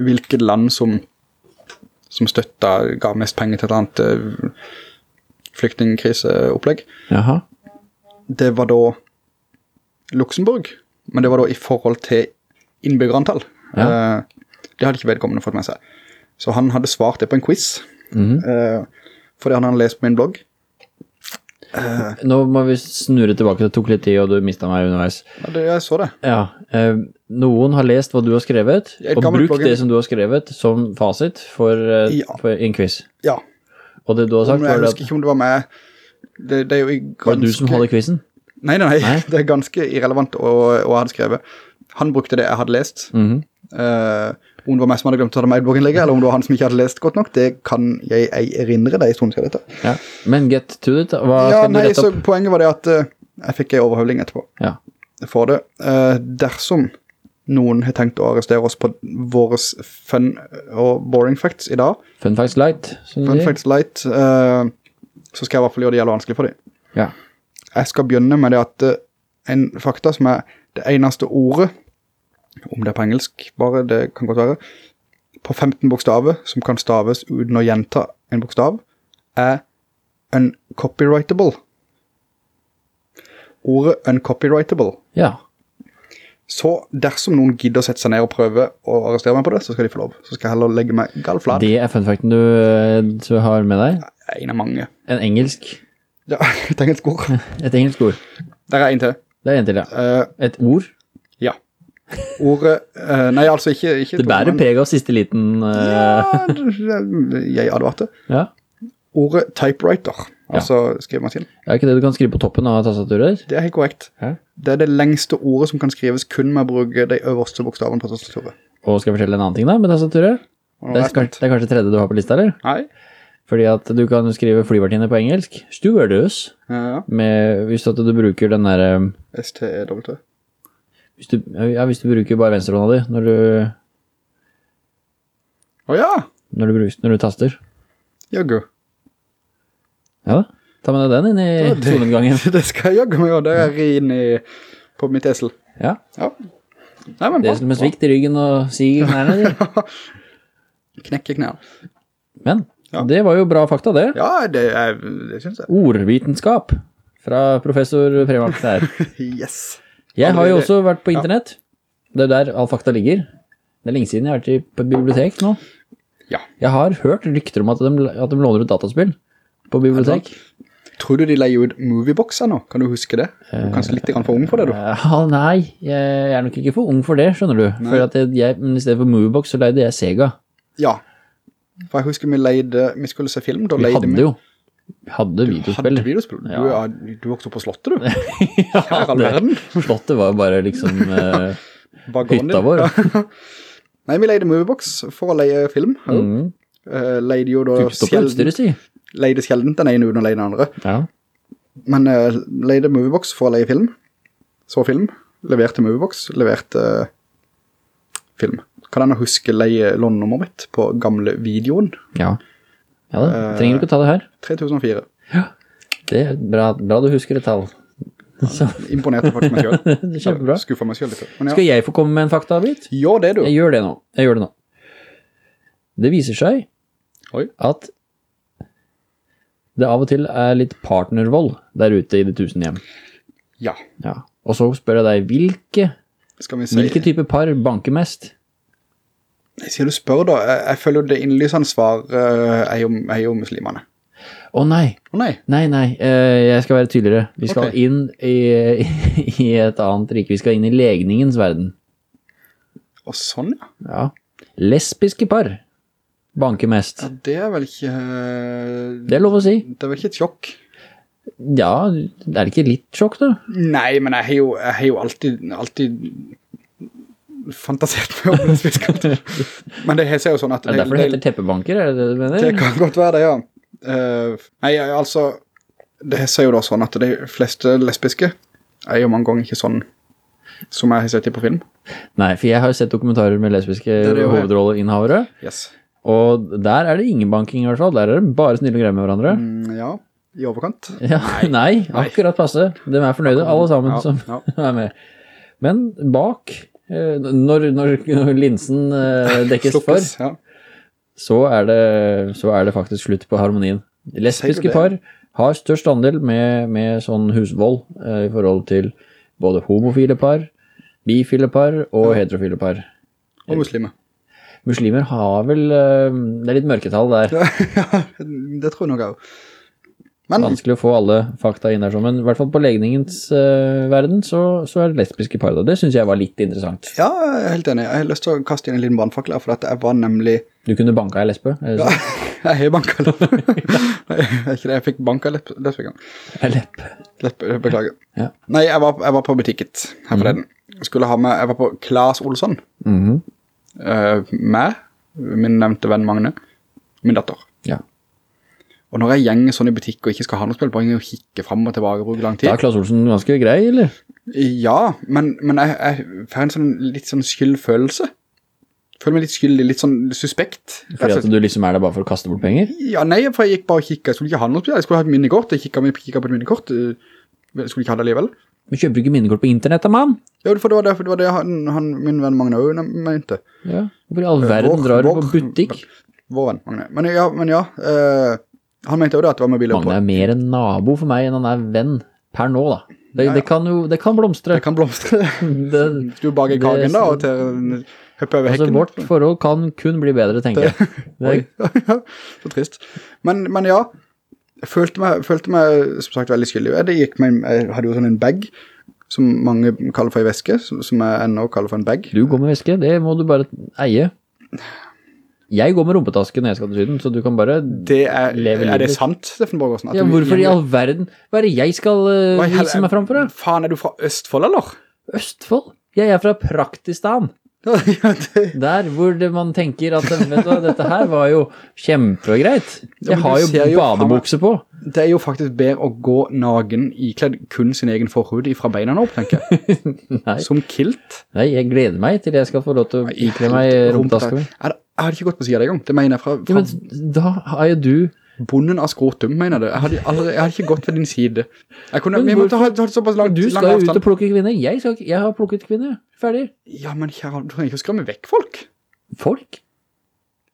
Speaker 1: hvilket land som, som støttet, ga mest penger til et eller annet flyktingkriseopplegg flyktningkriseopplegg.
Speaker 2: Jaha.
Speaker 1: Det var da Luxemburg, men det var da i forhold til innbyggerantall.
Speaker 2: Ja.
Speaker 1: Eh, det hadde ikke vedkommende fått med seg. Så han hadde svart det på en quiz,
Speaker 2: mm.
Speaker 1: uh, for det hadde han lest på min blogg.
Speaker 2: Nå må vi snurre tilbake, det tok litt tid, og du mistet meg underveis.
Speaker 1: Ja, det, jeg så det.
Speaker 2: Ja, uh, noen har lest hva du har skrevet, og brukt
Speaker 1: bloggen-
Speaker 2: det som du har skrevet som fasit for, uh,
Speaker 1: Ja.
Speaker 2: for en quiz.
Speaker 1: Ja,
Speaker 2: Og det du har sagt
Speaker 1: men jeg husker ikke om det var med det, det er jo ganske...
Speaker 2: var det du som hadde quizen?
Speaker 1: Nei, nei, nei,
Speaker 2: Nei?
Speaker 1: det er ganske irrelevant å, å ha skrevet. Han brukte det jeg hadde lest.
Speaker 2: Mhm.
Speaker 1: Eh, om det var meg som hadde glemt å ta det med i blogginnlegget, eller om det var han som ikke hadde lest godt nok, det kan jeg ei erindre deg i stund siden dette.
Speaker 2: Ja. Men get to it, hva
Speaker 1: Ja,
Speaker 2: skal du rette opp?
Speaker 1: så poenget var det at uh, jeg fikk en overhøvling etterpå.
Speaker 2: Ja.
Speaker 1: for det. Uh, dersom noen har tenkt å arrestere oss på våre fun og boring facts i dag,
Speaker 2: Fun facts light.
Speaker 1: fun facts light, Uh, så skal jeg i hvert fall gjøre det jævlig vanskelig for dem.
Speaker 2: Ja.
Speaker 1: Jeg skal begynne med det at en fakta som er det eneste ordet, om det er på engelsk bare, det kan godt være, på 15 bokstaver som kan staves uten å gjenta en bokstav, er uncopyrightable. Ordet uncopyrightable.
Speaker 2: ja.
Speaker 1: Så dersom noen gidder å sette seg ned og prøve å arrestere meg på det, så skal de få lov. Så skal jeg heller legge meg galflad.
Speaker 2: Det er funfakten du, eh, du har med deg.
Speaker 1: En av mange.
Speaker 2: En engelsk.
Speaker 1: Ja, et engelsk ord.
Speaker 2: Et engelsk ord.
Speaker 1: Der er en til.
Speaker 2: Det er en til, ja.
Speaker 1: Uh,
Speaker 2: Et ord.
Speaker 1: ja. Ordet, eh, nei, altså ikke... ikke
Speaker 2: Det bærer preg av siste liten... uh...
Speaker 1: Ja, jeg advarte.
Speaker 2: ja.
Speaker 1: Ordet typewriter, altså skrivemaskin.
Speaker 2: Er ikke det du kan skrive på toppen av tastaturet?
Speaker 1: Det er helt korrekt.
Speaker 2: Hæ?
Speaker 1: Det er det lengste ordet som kan skrives kun med å bruke de øverste bokstavene på tastaturet.
Speaker 2: Og skal jeg fortelle en annen ting da, med tastaturet? Det
Speaker 1: er
Speaker 2: det er kanskje tredje du har på lista, eller?
Speaker 1: Nei.
Speaker 2: Fordi at du kan skrive flyvertinne på engelsk. Stewardess.
Speaker 1: Ja,
Speaker 2: Med, hvis at du bruker den der... eh,
Speaker 1: S-T-E-W-T.
Speaker 2: Hvis du, ja, hvis du bruker bare venstrehånda di når du,
Speaker 1: Å ja,
Speaker 2: når du, bruker, når du taster.
Speaker 1: jaggu.
Speaker 2: Ja. Ta med deg den inn i solnedgangen.
Speaker 1: Det skal jeg jaggu meg gjøre, det er inn i, på mitt esel.
Speaker 2: Ja.
Speaker 1: Ja. Nei, men
Speaker 2: Det er som med svikt i ryggen og sig i knærne.
Speaker 1: Knekke knær.
Speaker 2: Men
Speaker 1: Ja.
Speaker 2: det var jo bra fakta, det.
Speaker 1: Ja, det, er, det synes jeg.
Speaker 2: Ordvitenskap fra professor Premark der.
Speaker 1: Yes.
Speaker 2: Jeg har jo også vært på internett. Det er der all fakta ligger. Det er lenge siden jeg har vært på bibliotek nå.
Speaker 1: Ja.
Speaker 2: Jeg har hørt rykter om at de, at de låner ut dataspill på bibliotek.
Speaker 1: Tror du de leier ut movieboxer nå? Kan du huske det? Du er kanskje litt for ung for det, du.
Speaker 2: Ja, nei, jeg er nok ikke for ung for det, skjønner du. For at jeg, men i stedet for Moviebox så leide jeg Sega.
Speaker 1: Ja. For jeg husker vi leide, vi skulle se film, da
Speaker 2: Vi
Speaker 1: leide
Speaker 2: hadde jo. Hadde
Speaker 1: Hadde
Speaker 2: videospill.
Speaker 1: Ja. Du, er- du vokste opp på slottet, du.
Speaker 2: Ja,
Speaker 1: Her all
Speaker 2: det-
Speaker 1: verden.
Speaker 2: Slottet var bare liksom
Speaker 1: uh,
Speaker 2: hytta vår.
Speaker 1: Nei, vi leide moviebox for å leie film.
Speaker 2: Mm.
Speaker 1: Uh, leide jo da
Speaker 2: Du
Speaker 1: sjelden,
Speaker 2: si.
Speaker 1: leide sjelden den ene uten å leie den andre.
Speaker 2: Ja.
Speaker 1: Men uh, leide moviebox for å leie film. Så film. Leverte moviebox. Leverte uh, film. Kan nå huske leie lånenummeret mitt på gamle videoen?
Speaker 2: Ja. Ja da, trenger du ikke ta det her.
Speaker 1: 3004.
Speaker 2: Ja, Det er bra, bra du husker et tall. Så,
Speaker 1: Imponerte faktisk meg selv.
Speaker 2: kjempebra.
Speaker 1: Skuffa meg selv litt. Ja.
Speaker 2: Skal jeg få komme med en faktabit?
Speaker 1: Gjør det, du.
Speaker 2: Jeg gjør det nå. Jeg gjør det nå. Det viser seg
Speaker 1: Oi.
Speaker 2: at det av og til er litt partnervold der ute i det tusen hjem.
Speaker 1: Ja.
Speaker 2: Ja. Og så spør jeg deg, hvilke,
Speaker 1: si.
Speaker 2: hvilke type par banker mest?
Speaker 1: Sier du spør da, jeg, jeg føler det innlysende svar eh, er, jo, er jo muslimene.
Speaker 2: Å nei,
Speaker 1: Å nei.
Speaker 2: nei, nei, eh, jeg skal være tydeligere. Vi skal
Speaker 1: okay.
Speaker 2: inn i, i et annet rike. Vi skal inn i legningens verden.
Speaker 1: Å, sånn, ja.
Speaker 2: Ja. Lesbiske par banker mest.
Speaker 1: ja. Det er vel ikke Uh,
Speaker 2: Det er lov å si.
Speaker 1: Det er vel ikke et sjokk.
Speaker 2: Ja, er det ikke litt sjokk da?
Speaker 1: Nei, men jeg har jo, jeg har jo alltid, alltid fantasert å om lesbisk Men det ser jo sånn at
Speaker 2: Det, Er derfor det heter teppebanker, er det det du mener?
Speaker 1: Det kan godt være det, ja. Uh, nei, altså, det ser jo da sånn at de fleste lesbiske er jo mange ganger ikke sånn som jeg har sett i på film.
Speaker 2: Nei, for jeg har jo sett dokumentarer med lesbiske
Speaker 1: er
Speaker 2: hovedrolleinnehavere,
Speaker 1: Yes.
Speaker 2: og der er det ingen banking i hvert fall, der er det bare snille og greie med hverandre.
Speaker 1: Mm, ja, i overkant.
Speaker 2: Ja, nei, akkurat passe. De er fornøyde, alle sammen
Speaker 1: Ja,
Speaker 2: som
Speaker 1: ja.
Speaker 2: er med. Men bak, når, når, når linsen eh, dekkes for,
Speaker 1: ja.
Speaker 2: så er, det, så er det faktisk slutt på harmonien. Lesbiske par har størst andel med, med sånn husvold eh, i forhold til både homofile par, bifile par og heterofile par.
Speaker 1: Og muslimer.
Speaker 2: Muslimer har vel, eh, det er litt mørketall der.
Speaker 1: ja, det tror jeg nok også. Men,
Speaker 2: Vanskelig å få alle fakta inn der, men i hvert fall på legningens uh, verden så, så er det lesbiske par. da. Det synes jeg var litt interessant.
Speaker 1: ja, jeg er helt enig. Jeg har lyst til å kaste inn en liten brannfakkel her, for at jeg var nemlig...
Speaker 2: Du kunne banka ei lesbe.
Speaker 1: Ja, jeg har banka. Nei, er ikke det. Jeg fikk banka en leppe gang.
Speaker 2: En leppe.
Speaker 1: Leppe, beklager.
Speaker 2: Ja.
Speaker 1: Nei, jeg var, jeg var på butikket her forleden. Skulle ha med, jeg var på Klaas Olsson.
Speaker 2: Mm
Speaker 1: -hmm. uh, med min nevnte venn Magne, min datter.
Speaker 2: Ja.
Speaker 1: Og når jeg gjenger sånn i butikk og ikke skal ha noe spill, bare å kikke frem og tilbake og bruke lang tid.
Speaker 2: Da er. Klaas Olsen ganske grei, eller?
Speaker 1: Ja, men, men jeg, jeg får en sånn, litt sånn skyldfølelse. Føler meg litt skyldig, litt sånn suspekt.
Speaker 2: Fordi at du liksom er der bare for å kaste bort penger?
Speaker 1: Ja, nei, for jeg gikk bare og kikket. Jeg skulle ikke ha noe spill. Jeg skulle ha et minnekort. Jeg kikket, kikket på et minnekort. eh, Jeg skulle ikke ha det alligevel.
Speaker 2: Men kjøper du ikke minnekort på internett, man? mann?
Speaker 1: Ja, for det var det, det, var det han, han, min venn Magne også mente.
Speaker 2: Ja. Hvorfor i all verden
Speaker 1: Vår-
Speaker 2: drar du på butikk?
Speaker 1: Vår venn, Magne. Men ja, men ja eh, han mente jo da at det var mobiler
Speaker 2: Magne
Speaker 1: på.
Speaker 2: er mer en nabo for meg enn han er venn per nå, da. Det, det kan jo, det kan blomstre.
Speaker 1: Det kan blomstre.
Speaker 2: Det,
Speaker 1: Du bager
Speaker 2: Det-
Speaker 1: kagen da, og til høppe over
Speaker 2: altså,
Speaker 1: hekken.
Speaker 2: vårt forhold kan kun bli bedre, tenker jeg.
Speaker 1: Oi, så trist. Men, men ja, jeg følte meg, følte meg, som sagt, veldig skyldig. Jeg, med, jeg hadde jo sånn en bag, som mange kaller for en veske, som som jeg ennå kaller for en bag.
Speaker 2: du går med veske, det må du bare eie. Jeg går med rumpetaske når jeg skal til syden, så du kan bare...
Speaker 1: Det er,
Speaker 2: Leve
Speaker 1: er det
Speaker 2: livet.
Speaker 1: sant, Steffen Borgersen?
Speaker 2: Ja, hvorfor i all verden? Hva er det jeg skal
Speaker 1: hel-
Speaker 2: vise meg fram for?
Speaker 1: Faen, er du fra Østfold, eller?
Speaker 2: Østfold? Jeg er fra Praktistan. Der hvor det, man tenker at vet du, dette her var jo kjempegreit. Jeg har jo
Speaker 1: jo
Speaker 2: badebukse på.
Speaker 1: det er jo faktisk bedre å gå nagen ikledd kun sin egen forhud fra beina opp, tenker jeg. Som kilt.
Speaker 2: nei, jeg gleder meg til jeg skal få lov til å ikle meg rumpetaske mi.
Speaker 1: Jeg, hadde ikke gått på siden av det en gang. Det mener jeg fra,
Speaker 2: Ja, men da har jo du
Speaker 1: bonden av skrotum, mener du? Jeg hadde, aldri, jeg hadde ikke gått ved din side. Jeg kunne,
Speaker 2: Men
Speaker 1: vi måtte ha, ha såpass langt,
Speaker 2: Du skal jo ut og plukke kvinner. Jeg, skal, jeg har plukket kvinner. Ferdig.
Speaker 1: Ja, men kjære, du trenger ikke å skremme vekk folk.
Speaker 2: Folk.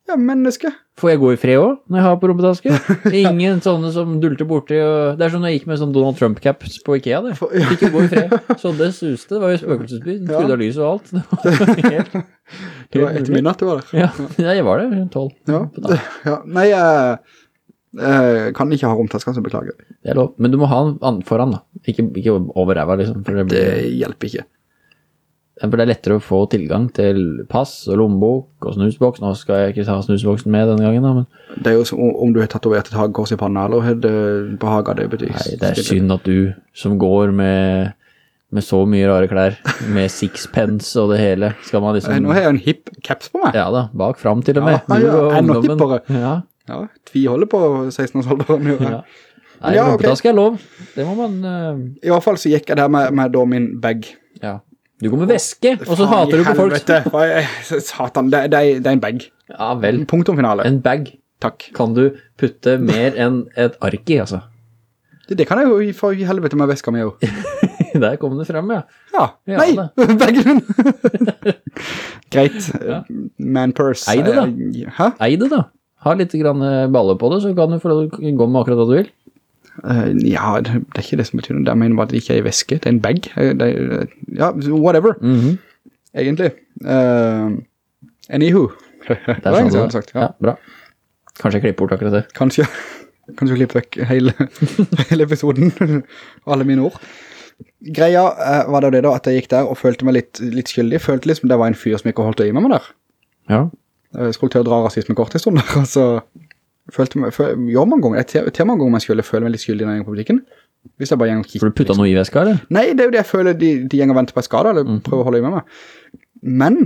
Speaker 1: Ja, menneske.
Speaker 2: Får jeg gå i fred også, når jeg har på rumpetaske? Ingen sånne som dulter borti og... Det er som når jeg gikk med sånn Donald Trump-caps på Ikea, det. Fikk jo gå i fred. Så det suste. Det var jo spøkelsesby. Skudde av lyset og alt. Det var helt,
Speaker 1: Det var etter midnatt du var der.
Speaker 2: Ja, jeg var der tolv.
Speaker 1: Ja. ja. Nei, jeg, jeg kan ikke ha romtasker, så beklager.
Speaker 2: Det er lov. Men du må ha den foran, da. Ikke, ikke over ræva, liksom. Det,
Speaker 1: Det hjelper ikke.
Speaker 2: for det er lettere å få tilgang til pass og lommebok og snusboks. Nå skal jeg ikke ta snusboksen med denne gangen, da, men
Speaker 1: Det er jo som om du har tatovert et hagekors i panna, eller har det behaget det betyr.
Speaker 2: nei, det er synd at du som går med, med så mye rare klær, med sixpence og det hele, skal man liksom
Speaker 1: Nå har jeg en hipp caps på meg.
Speaker 2: Ja da, bak fram til og med.
Speaker 1: Ja, ja,
Speaker 2: ja,
Speaker 1: enda hippere.
Speaker 2: Ja,
Speaker 1: Ja, tviholder på 16-årsalderen. jo.
Speaker 2: ja. Nei,
Speaker 1: Ja, da
Speaker 2: skal jeg lov. Det må man Uh...
Speaker 1: I hvert fall så gikk jeg der med, med da min bag.
Speaker 2: Ja. Du går med veske, og så
Speaker 1: Faen
Speaker 2: hater du på folk.
Speaker 1: helvete. Satan, det, det, det er en bag.
Speaker 2: Ja vel.
Speaker 1: Punktum finale.
Speaker 2: En bag
Speaker 1: Takk.
Speaker 2: kan du putte mer enn et ark i, altså.
Speaker 1: Det, det kan jeg jo for helvete med veska mi jo.
Speaker 2: Der kom det frem, ja.
Speaker 1: Ja.
Speaker 2: Ja,
Speaker 1: Nei, bagen. Greit.
Speaker 2: Ja.
Speaker 1: Man purse.
Speaker 2: Eide da.
Speaker 1: Eh, Hæ?
Speaker 2: Eide da. Ha litt grann eh, baller på det, så kan du gå med akkurat hva du vil.
Speaker 1: Uh, ja, det, er ikke det som betyr noe. Jeg mener bare at det ikke er i veske. Det er en bag. Eh, Det er, ja, whatever.
Speaker 2: Mhm.
Speaker 1: Egentlig. Uh, anywho. det
Speaker 2: er
Speaker 1: sånn
Speaker 2: det.
Speaker 1: hadde sagt. Ja.
Speaker 2: Ja, bra. Kanskje jeg klipper bort akkurat det.
Speaker 1: Kanskje, kanskje klippe vekk hele, hele episoden og alle mine ord. Greia uh, var da det da, at jeg gikk der og følte meg litt, litt skyldig. Følte liksom det var en fyr som ikke holdt øye med meg der.
Speaker 2: Ja.
Speaker 1: Jeg skulle til å dra rasisme kort i stund der, og så følte meg, føl, gjør man ganger, jeg ter mange ganger man skulle føle meg litt skyldig når jeg går på butikken. Hvis jeg bare gjenger og kikker.
Speaker 2: For du putta noe i veska, eller?
Speaker 1: Nei, det er jo det jeg føler de, de gjenger og venter på en skade, eller prøver å holde i med meg. Men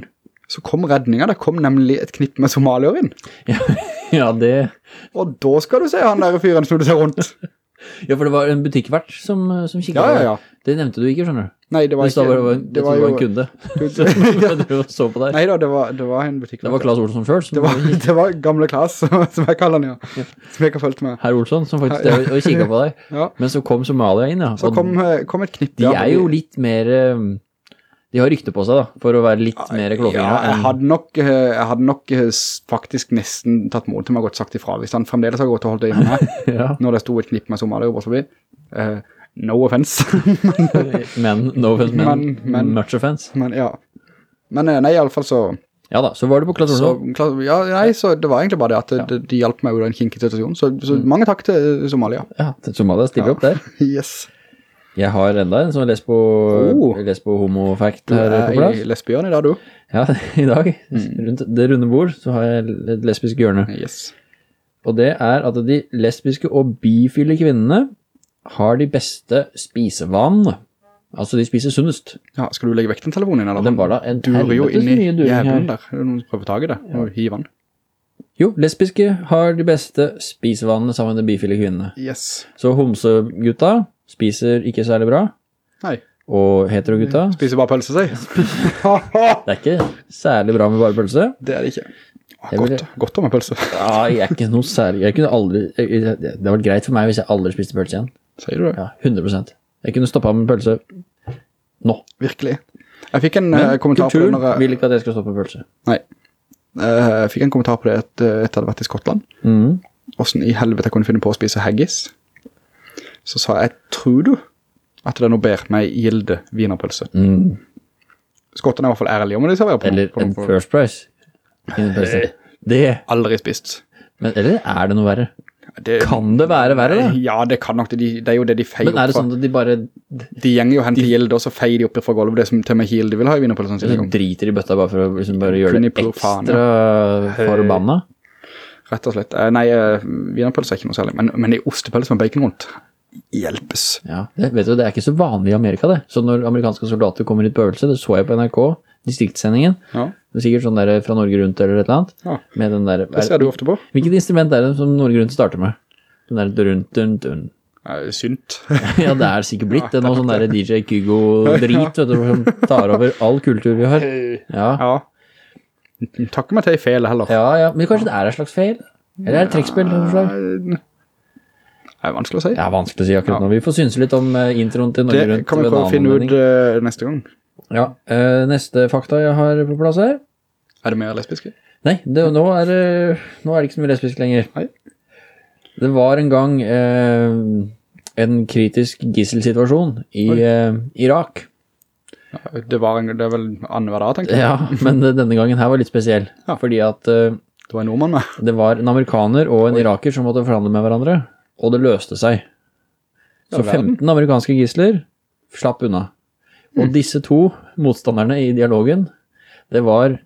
Speaker 1: så kom redningen, det kom nemlig et knipp med somalier inn.
Speaker 2: Ja, ja, det
Speaker 1: Og da skal du se han der fyren snudde seg rundt.
Speaker 2: Ja, for det var en butikkvert som, som kikket
Speaker 1: Ja, ja, ja.
Speaker 2: Det nevnte du ikke, skjønner du.
Speaker 1: Nei, det var
Speaker 2: Det,
Speaker 1: ikke...
Speaker 2: var, var, det var, en kunde. Som så på deg.
Speaker 1: Nei da, det var, det var en butikkvert.
Speaker 2: Det var Klaas Olsson selv,
Speaker 1: Det var, det var gamle Klaas, som jeg kaller han, ja. Som jeg ikke har følt med.
Speaker 2: herr Olsson, som faktisk ja. og kikket på deg.
Speaker 1: Ja.
Speaker 2: Men så kom Somalia inn, ja.
Speaker 1: Så kom, eh, kom et knipp.
Speaker 2: de er jo litt mer eh, De har rykte på seg, da, for å være litt mer
Speaker 1: Ja, jeg hadde nok, eh, jeg hadde nok eh, faktisk nesten tatt mål til meg godt sagt ifra, hvis han fremdeles har gått og holdt øynene
Speaker 2: ja.
Speaker 1: når det sto et knipp med somalier over forbi. Uh, no offense.
Speaker 2: Men, no offense, men,
Speaker 1: Men- men-
Speaker 2: much offense.
Speaker 1: Men ja. Men eh, nei, i alle fall så,
Speaker 2: Ja da, så var du på
Speaker 1: så,
Speaker 2: Olsson.
Speaker 1: ja, nei, så det var egentlig bare det at ja. de, de hjalp meg ut i en kinkig situasjon. Så, så
Speaker 2: Mm.
Speaker 1: mange takk til eh, Somalia.
Speaker 2: Ja, til Somalia
Speaker 1: stille
Speaker 2: opp der.
Speaker 1: Yes.
Speaker 2: Jeg har enda en lest på,
Speaker 1: Oh.
Speaker 2: lest på homofact her på
Speaker 1: er
Speaker 2: plass.
Speaker 1: i lesbjørn i dag, du.
Speaker 2: Ja, i dag,
Speaker 1: Mm.
Speaker 2: rundt det runde bord, så har jeg et lesbisk hjørne.
Speaker 1: Yes.
Speaker 2: Og det er at de lesbiske og bifile kvinnene har de beste spisevanene. Altså, de spiser sunnest.
Speaker 1: Ja, skal du legge vekk den telefonen din, eller?
Speaker 2: Den var da en
Speaker 1: durer jo inn i
Speaker 2: mye her.
Speaker 1: jævlen der. Er det noen som prøver å ta i det? Og hive den.
Speaker 2: Jo, lesbiske har de beste spisevanene sammen med de bifile kvinnene.
Speaker 1: Yes.
Speaker 2: Så homsegutta spiser ikke særlig bra,
Speaker 1: Nei.
Speaker 2: og hetero-gutta.
Speaker 1: Spiser bare pølse, si.
Speaker 2: Det er ikke særlig bra med bare pølse.
Speaker 1: Det er det ikke. Åh,
Speaker 2: Jeg vil-
Speaker 1: Godt, godt å med pølse.
Speaker 2: Ja, jeg er ikke noe særlig Jeg kunne aldri jeg, Det hadde vært greit for meg hvis jeg aldri spiste pølse igjen.
Speaker 1: Sier du det?
Speaker 2: Ja, 100% Jeg kunne stoppet med pølse nå.
Speaker 1: Virkelig. Jeg fikk en eh,
Speaker 2: Men
Speaker 1: kommentar på det når jeg,
Speaker 2: vil ikke at jeg skal stoppe med pølse.
Speaker 1: Nei. Eh, jeg fikk en kommentar på det etter at jeg hadde vært i Skottland.
Speaker 2: Mm.
Speaker 1: Hvordan i helvete jeg kunne finne på å spise haggis. Så sa jeg, tror du at det er noe bedre med en gilde vinerpølse?
Speaker 2: Mm.
Speaker 1: Skottene er i hvert fall ærlige om det de serverer på.
Speaker 2: Eller
Speaker 1: på,
Speaker 2: en
Speaker 1: på,
Speaker 2: First Price. vinerpølse. Det
Speaker 1: Aldri spist.
Speaker 2: Men eller er det noe verre?
Speaker 1: Det,
Speaker 2: Kan det være verre, da?
Speaker 1: Ja, det kan nok det. De, det er jo det de feier opp.
Speaker 2: Men er det sånn at de bare
Speaker 1: De gjenger jo hen til gilde, og så feier de opp fra gulvet det som til og med gilde vil ha i vinerpølsen. De en
Speaker 2: driter i bøtta bare for å liksom bare gjøre det ekstra forbanna?
Speaker 1: Rett og slett. Eh, Nei, vinerpølse er ikke noe særlig, men, men i ostepølse med bacon rundt, hjelpes.
Speaker 2: Ja, det, vet du, det er ikke så vanlig i Amerika det. Så når amerikanske soldater kommer ut på øvelse, det så jeg på NRK, distriktssendingen,
Speaker 1: Ja,
Speaker 2: det er sikkert sånn der fra Norge rundt eller et eller annet,
Speaker 1: ja.
Speaker 2: med den der,
Speaker 1: Det ser du ofte på.
Speaker 2: hvilket instrument er det som Norge rundt starter med? Den der dun, dun, dun.
Speaker 1: Eh, Synt.
Speaker 2: Ja, det er sikkert blitt det er noe sånn der DJ Kygo-drit, vet du, som tar over all kultur vi har. Ja,
Speaker 1: Ja. Takker meg til i feil heller.
Speaker 2: ja, ja. men kanskje det er et slags feil? Eller er det trekkspill? av noe slag?
Speaker 1: Det er vanskelig å si.
Speaker 2: Det er vanskelig å si akkurat nå. Vi får synse litt om eh, introen til Norge
Speaker 1: Det kan vi prøve å finne ut eh, neste gang.
Speaker 2: Ja, uh, neste fakta jeg har på plass her.
Speaker 1: Er det mer lesbiske?
Speaker 2: Nei, det, nå, er, nå er det ikke så mye lesbisk lenger.
Speaker 1: Nei.
Speaker 2: Det var en gang uh, en kritisk gisselsituasjon i Irak.
Speaker 1: Det, var en, det er vel annenhver dag, tenker jeg.
Speaker 2: Ja, men denne gangen her var litt spesiell.
Speaker 1: Ja.
Speaker 2: Fordi at
Speaker 1: Det var en nordmann da.
Speaker 2: det var en amerikaner og en iraker som måtte forhandle med hverandre, og det løste seg. Så 15 amerikanske gisler slapp unna. Og
Speaker 1: Mm.
Speaker 2: disse to motstanderne i dialogen, det var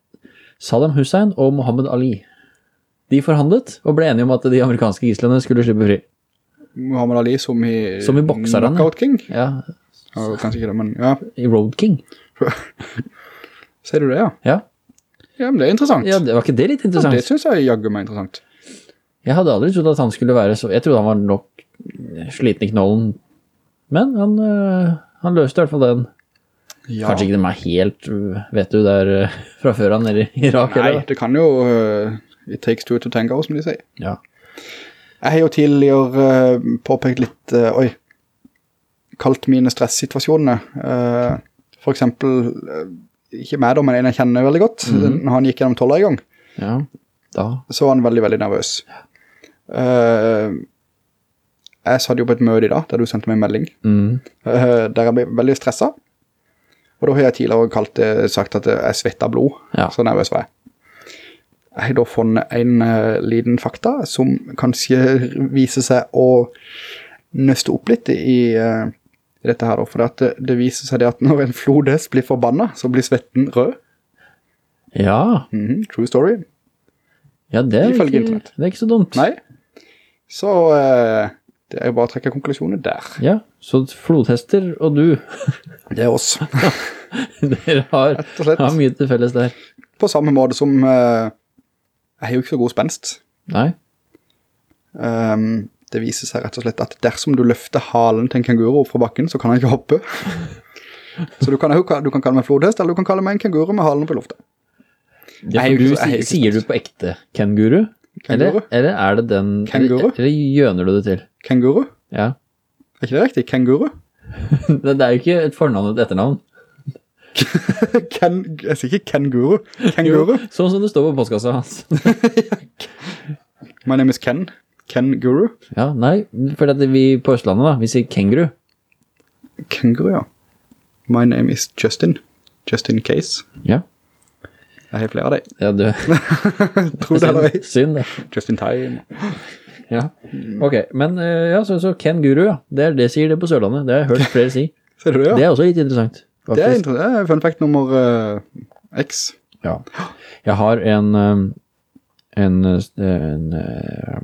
Speaker 2: Saddam Hussein og Mohammed Ali. De forhandlet og ble enige om at de amerikanske gislene skulle slippe fri.
Speaker 1: Muhammad Ali som i,
Speaker 2: Som i.
Speaker 1: Knockout King.
Speaker 2: Ja,
Speaker 1: Ja, kanskje ikke det, men ja.
Speaker 2: i Road King.
Speaker 1: Ser du det, ja?
Speaker 2: Ja,
Speaker 1: Ja, men det er interessant.
Speaker 2: ja det var ikke det litt
Speaker 1: Ja,
Speaker 2: interessant?
Speaker 1: det synes jeg jagger meg interessant.
Speaker 2: Jeg hadde aldri trodd at han skulle være så... Jeg trodde han var nok sliten i knollen. Men han, øh, han løste i hvert fall den.
Speaker 1: Ja.
Speaker 2: Kanskje ikke de er helt, øh, vet du, der øh, fra før han er i Irak.
Speaker 1: Nei,
Speaker 2: eller?
Speaker 1: det kan jo uh, It takes two to tango, som de sier.
Speaker 2: Ja.
Speaker 1: Jeg har jo tidligere eh, påpekt litt, eh, oi, kalt mine stress-situasjoner. Eh, for eksempel, eh, ikke meg da, men en jeg kjenner veldig godt. Når han gikk gjennom toller i gang,
Speaker 2: ja, da.
Speaker 1: så var han veldig, veldig nervøs. Eh, jeg satt jo på et møte i dag, der du sendte meg en melding,
Speaker 2: Mm.
Speaker 1: eh, der jeg ble veldig stresset. Og da har jeg tidligere kalt det, sagt at jeg svettet blod,
Speaker 2: Ja.
Speaker 1: så nervøs var jeg. Jeg har da funnet en uh, liten fakta som kanskje viser seg å nøste opp litt i, uh, dette her da, for det, det viser seg det at når en flodhest blir forbannet, så blir svetten rød.
Speaker 2: Ja,
Speaker 1: Mhm, true story.
Speaker 2: ja det, er ikke, det er ikke så dumt.
Speaker 1: Nei. Så eh, det er jo bare å trekke konklusjoner der.
Speaker 2: Ja, så flodhester og du,
Speaker 1: Det er oss.
Speaker 2: dere har, har mye til felles der.
Speaker 1: På samme måte som eh, jeg har jo ikke så god spenst.
Speaker 2: Nei,
Speaker 1: Um, det viser seg rett og slett at dersom du løfter halen til en kenguru opp fra bakken, så kan han ikke hoppe. så du kan, du kan kalle meg flodhest, eller du kan kalle meg en kenguru med halen i lufta.
Speaker 2: for du,
Speaker 1: er
Speaker 2: sier du på ekte kenguru? Eller,
Speaker 1: Kenguru?
Speaker 2: eller er det den...
Speaker 1: Kenguru?
Speaker 2: Eller, eller gjøner du det til?
Speaker 1: Kenguru?
Speaker 2: Ja.
Speaker 1: Er ikke det riktig? Kenguru?
Speaker 2: Det, er jo ikke et fornavn og et etternavn.
Speaker 1: Ken, jeg sier ikke kenguru. Kenguru?
Speaker 2: Sånn som det står på postkassa hans.
Speaker 1: My name is Ken. Kenguru?
Speaker 2: Ja, nei, for vi på Østlandet da, vi sier kenguru.
Speaker 1: Kenguru, ja. My name is Justin. Justin Case.
Speaker 2: Ja,
Speaker 1: Jeg har flere av dem.
Speaker 2: ja du.
Speaker 1: Tror det eller ikke.
Speaker 2: Synd det.
Speaker 1: Justin Time.
Speaker 2: Ja. Ok, men eh, ja, så, så kenguru, ja. Det, er, det sier det på Sørlandet. Det har jeg hørt flere si.
Speaker 1: Ser du det, ja?
Speaker 2: Det er også litt interessant.
Speaker 1: Det er, interessant. det er fun fact nummer uh, X.
Speaker 2: Ja. Jeg har en, en, eh, en, eh,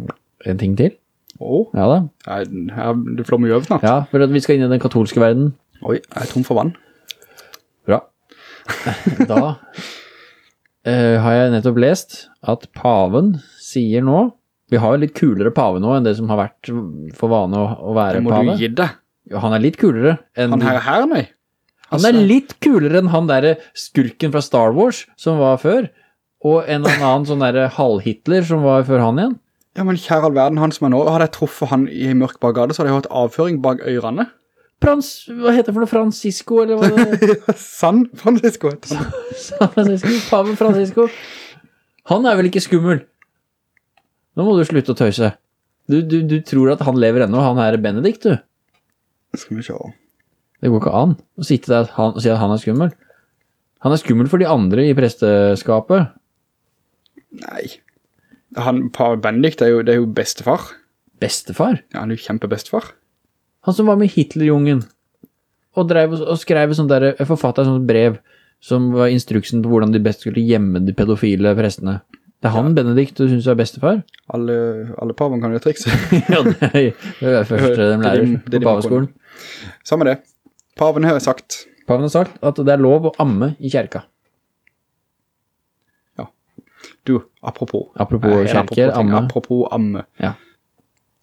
Speaker 2: en ting til.
Speaker 1: Åh,
Speaker 2: Ja da.
Speaker 1: jeg- jeg- det flommer jo over snart.
Speaker 2: Ja, for at vi skal inn i den katolske verden.
Speaker 1: Oi, jeg er tom for vann.
Speaker 2: Bra. Da eh, har jeg nettopp lest at paven sier nå Vi har jo litt kulere pave nå enn det som har vært for vane å, å være
Speaker 1: Det må
Speaker 2: pave.
Speaker 1: du gi deg.
Speaker 2: Ja, Han er litt kulere enn
Speaker 1: Han er her, nei.
Speaker 2: Han er litt kulere enn han derre skurken fra Star Wars som var før, og en eller annen sånn derre halv-Hitler som var før han igjen.
Speaker 1: Ja, men kjære all verden, han som er nå, hadde jeg truffet han i mørk bakgade, så hadde jeg hatt avføring bak ørene.
Speaker 2: Frans, hva heter det for noe? Francisco, eller hva det
Speaker 1: San Francisco heter han.
Speaker 2: San Francisco? Pave Francisco? Han er vel ikke skummel? Nå må du slutte å tøyse. Du, du, du tror at han lever ennå, han er Benedikt, du.
Speaker 1: Skal vi se.
Speaker 2: Det går ikke an å sitte der han, og si at han er skummel. Han er skummel for de andre i presteskapet.
Speaker 1: Nei. Han, pa Benedikt er jo, det er jo bestefar.
Speaker 2: Bestefar?
Speaker 1: Ja, han er jo kjempebestefar.
Speaker 2: Han som var med Hitlerjungen og, drev, og skrev sånn der, forfattet et sånt brev som var instruksen på hvordan de best skulle gjemme de pedofile prestene. Det er han, Benedikt, du synes er bestefar?
Speaker 1: Alle, alle paven kan jo trikse.
Speaker 2: ja, det er, det første de
Speaker 1: Det er
Speaker 2: lærer
Speaker 1: det
Speaker 2: på paveskolen.
Speaker 1: Samme det. Paven har sagt,
Speaker 2: Paven har sagt at det er lov å amme i kjerka. Ja.
Speaker 1: du, apropos.
Speaker 2: Apropos kjerker, amme.
Speaker 1: Apropos amme.
Speaker 2: Ja.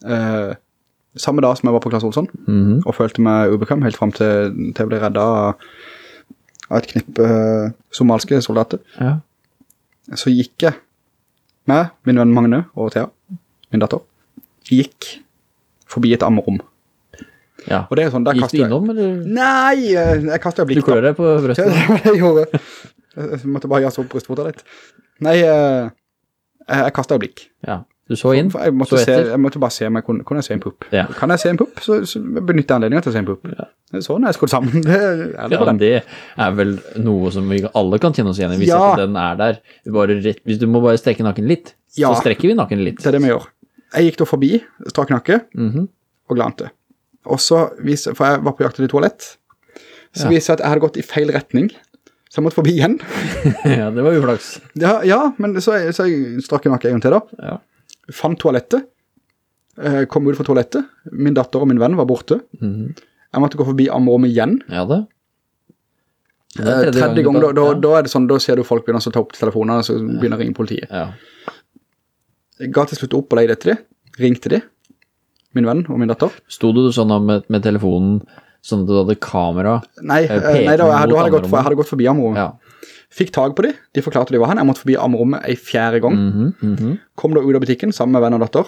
Speaker 1: Eh, samme dag som jeg var på Klaas Olsson,
Speaker 2: Mhm.
Speaker 1: og følte meg ubekvem helt frem til, til jeg ble reddet av, av et knipp uh, somalske soldater.
Speaker 2: Ja.
Speaker 1: Så gikk jeg med min venn Magne og Thea, min datter, gikk forbi et ammerom.
Speaker 2: ja.
Speaker 1: Og det er sånn, der
Speaker 2: Gikk du innom, eller?
Speaker 1: Nei, eh, jeg kastet blikk.
Speaker 2: Du klør deg på brøstet.
Speaker 1: jeg gjorde. Jeg måtte bare jazze opp brøstfotet litt. Nei, eh, jeg, jeg kastet et blikk.
Speaker 2: Ja. Du så inn,
Speaker 1: jeg måtte,
Speaker 2: så
Speaker 1: se, jeg måtte bare se om jeg kunne, kunne jeg se en pupp.
Speaker 2: Ja.
Speaker 1: Kan jeg se en pupp, så, så benytter jeg anledningen til å se en pupp. Sånn er jeg skått sammen. Det er ærlig
Speaker 2: Ja, det er vel noe som vi alle kan kjenne oss igjen i, hvis
Speaker 1: Ja.
Speaker 2: den er der. Rett, hvis du må bare strekke nakken litt,
Speaker 1: Ja.
Speaker 2: så strekker vi nakken litt.
Speaker 1: Det er det vi gjør. Jeg gikk da forbi, strakk nakke,
Speaker 2: Mhm.
Speaker 1: og glante. Og så, for jeg var på jakt etter toalett, så
Speaker 2: Ja.
Speaker 1: viser jeg at jeg hadde gått i feil retning. Så jeg måtte forbi igjen.
Speaker 2: ja, det var uflaks.
Speaker 1: Ja, ja men så, så jeg strakk nakke en gang til da.
Speaker 2: Ja.
Speaker 1: Fant toalettet. Eh, Kom ut fra toalettet. Min datter og min venn var borte.
Speaker 2: Mm.
Speaker 1: Jeg måtte gå forbi amrommet igjen.
Speaker 2: Ja, det. Det
Speaker 1: Eh,
Speaker 2: er
Speaker 1: Tredje gang, da, da,
Speaker 2: ja.
Speaker 1: da er det sånn, da ser du folk begynner å ta opp telefonene, så begynner å ringe politiet.
Speaker 2: Ja.
Speaker 1: Jeg ga til slutt opp og leide etter de. Ringte de. Min venn og min datter.
Speaker 2: Sto du sånn med, med telefonen, sånn at du hadde kamera?
Speaker 1: Nei,
Speaker 2: Eh,
Speaker 1: eh, nei da, jeg, hadde, hadde gått,
Speaker 2: for,
Speaker 1: jeg hadde gått forbi amrommet.
Speaker 2: Ja.
Speaker 1: Fikk tag på de, de forklarte de var han. Jeg måtte forbi amrommet ei fjerde gang.
Speaker 2: Mhm, mhm.
Speaker 1: Kom da ut av butikken sammen med venn og datter.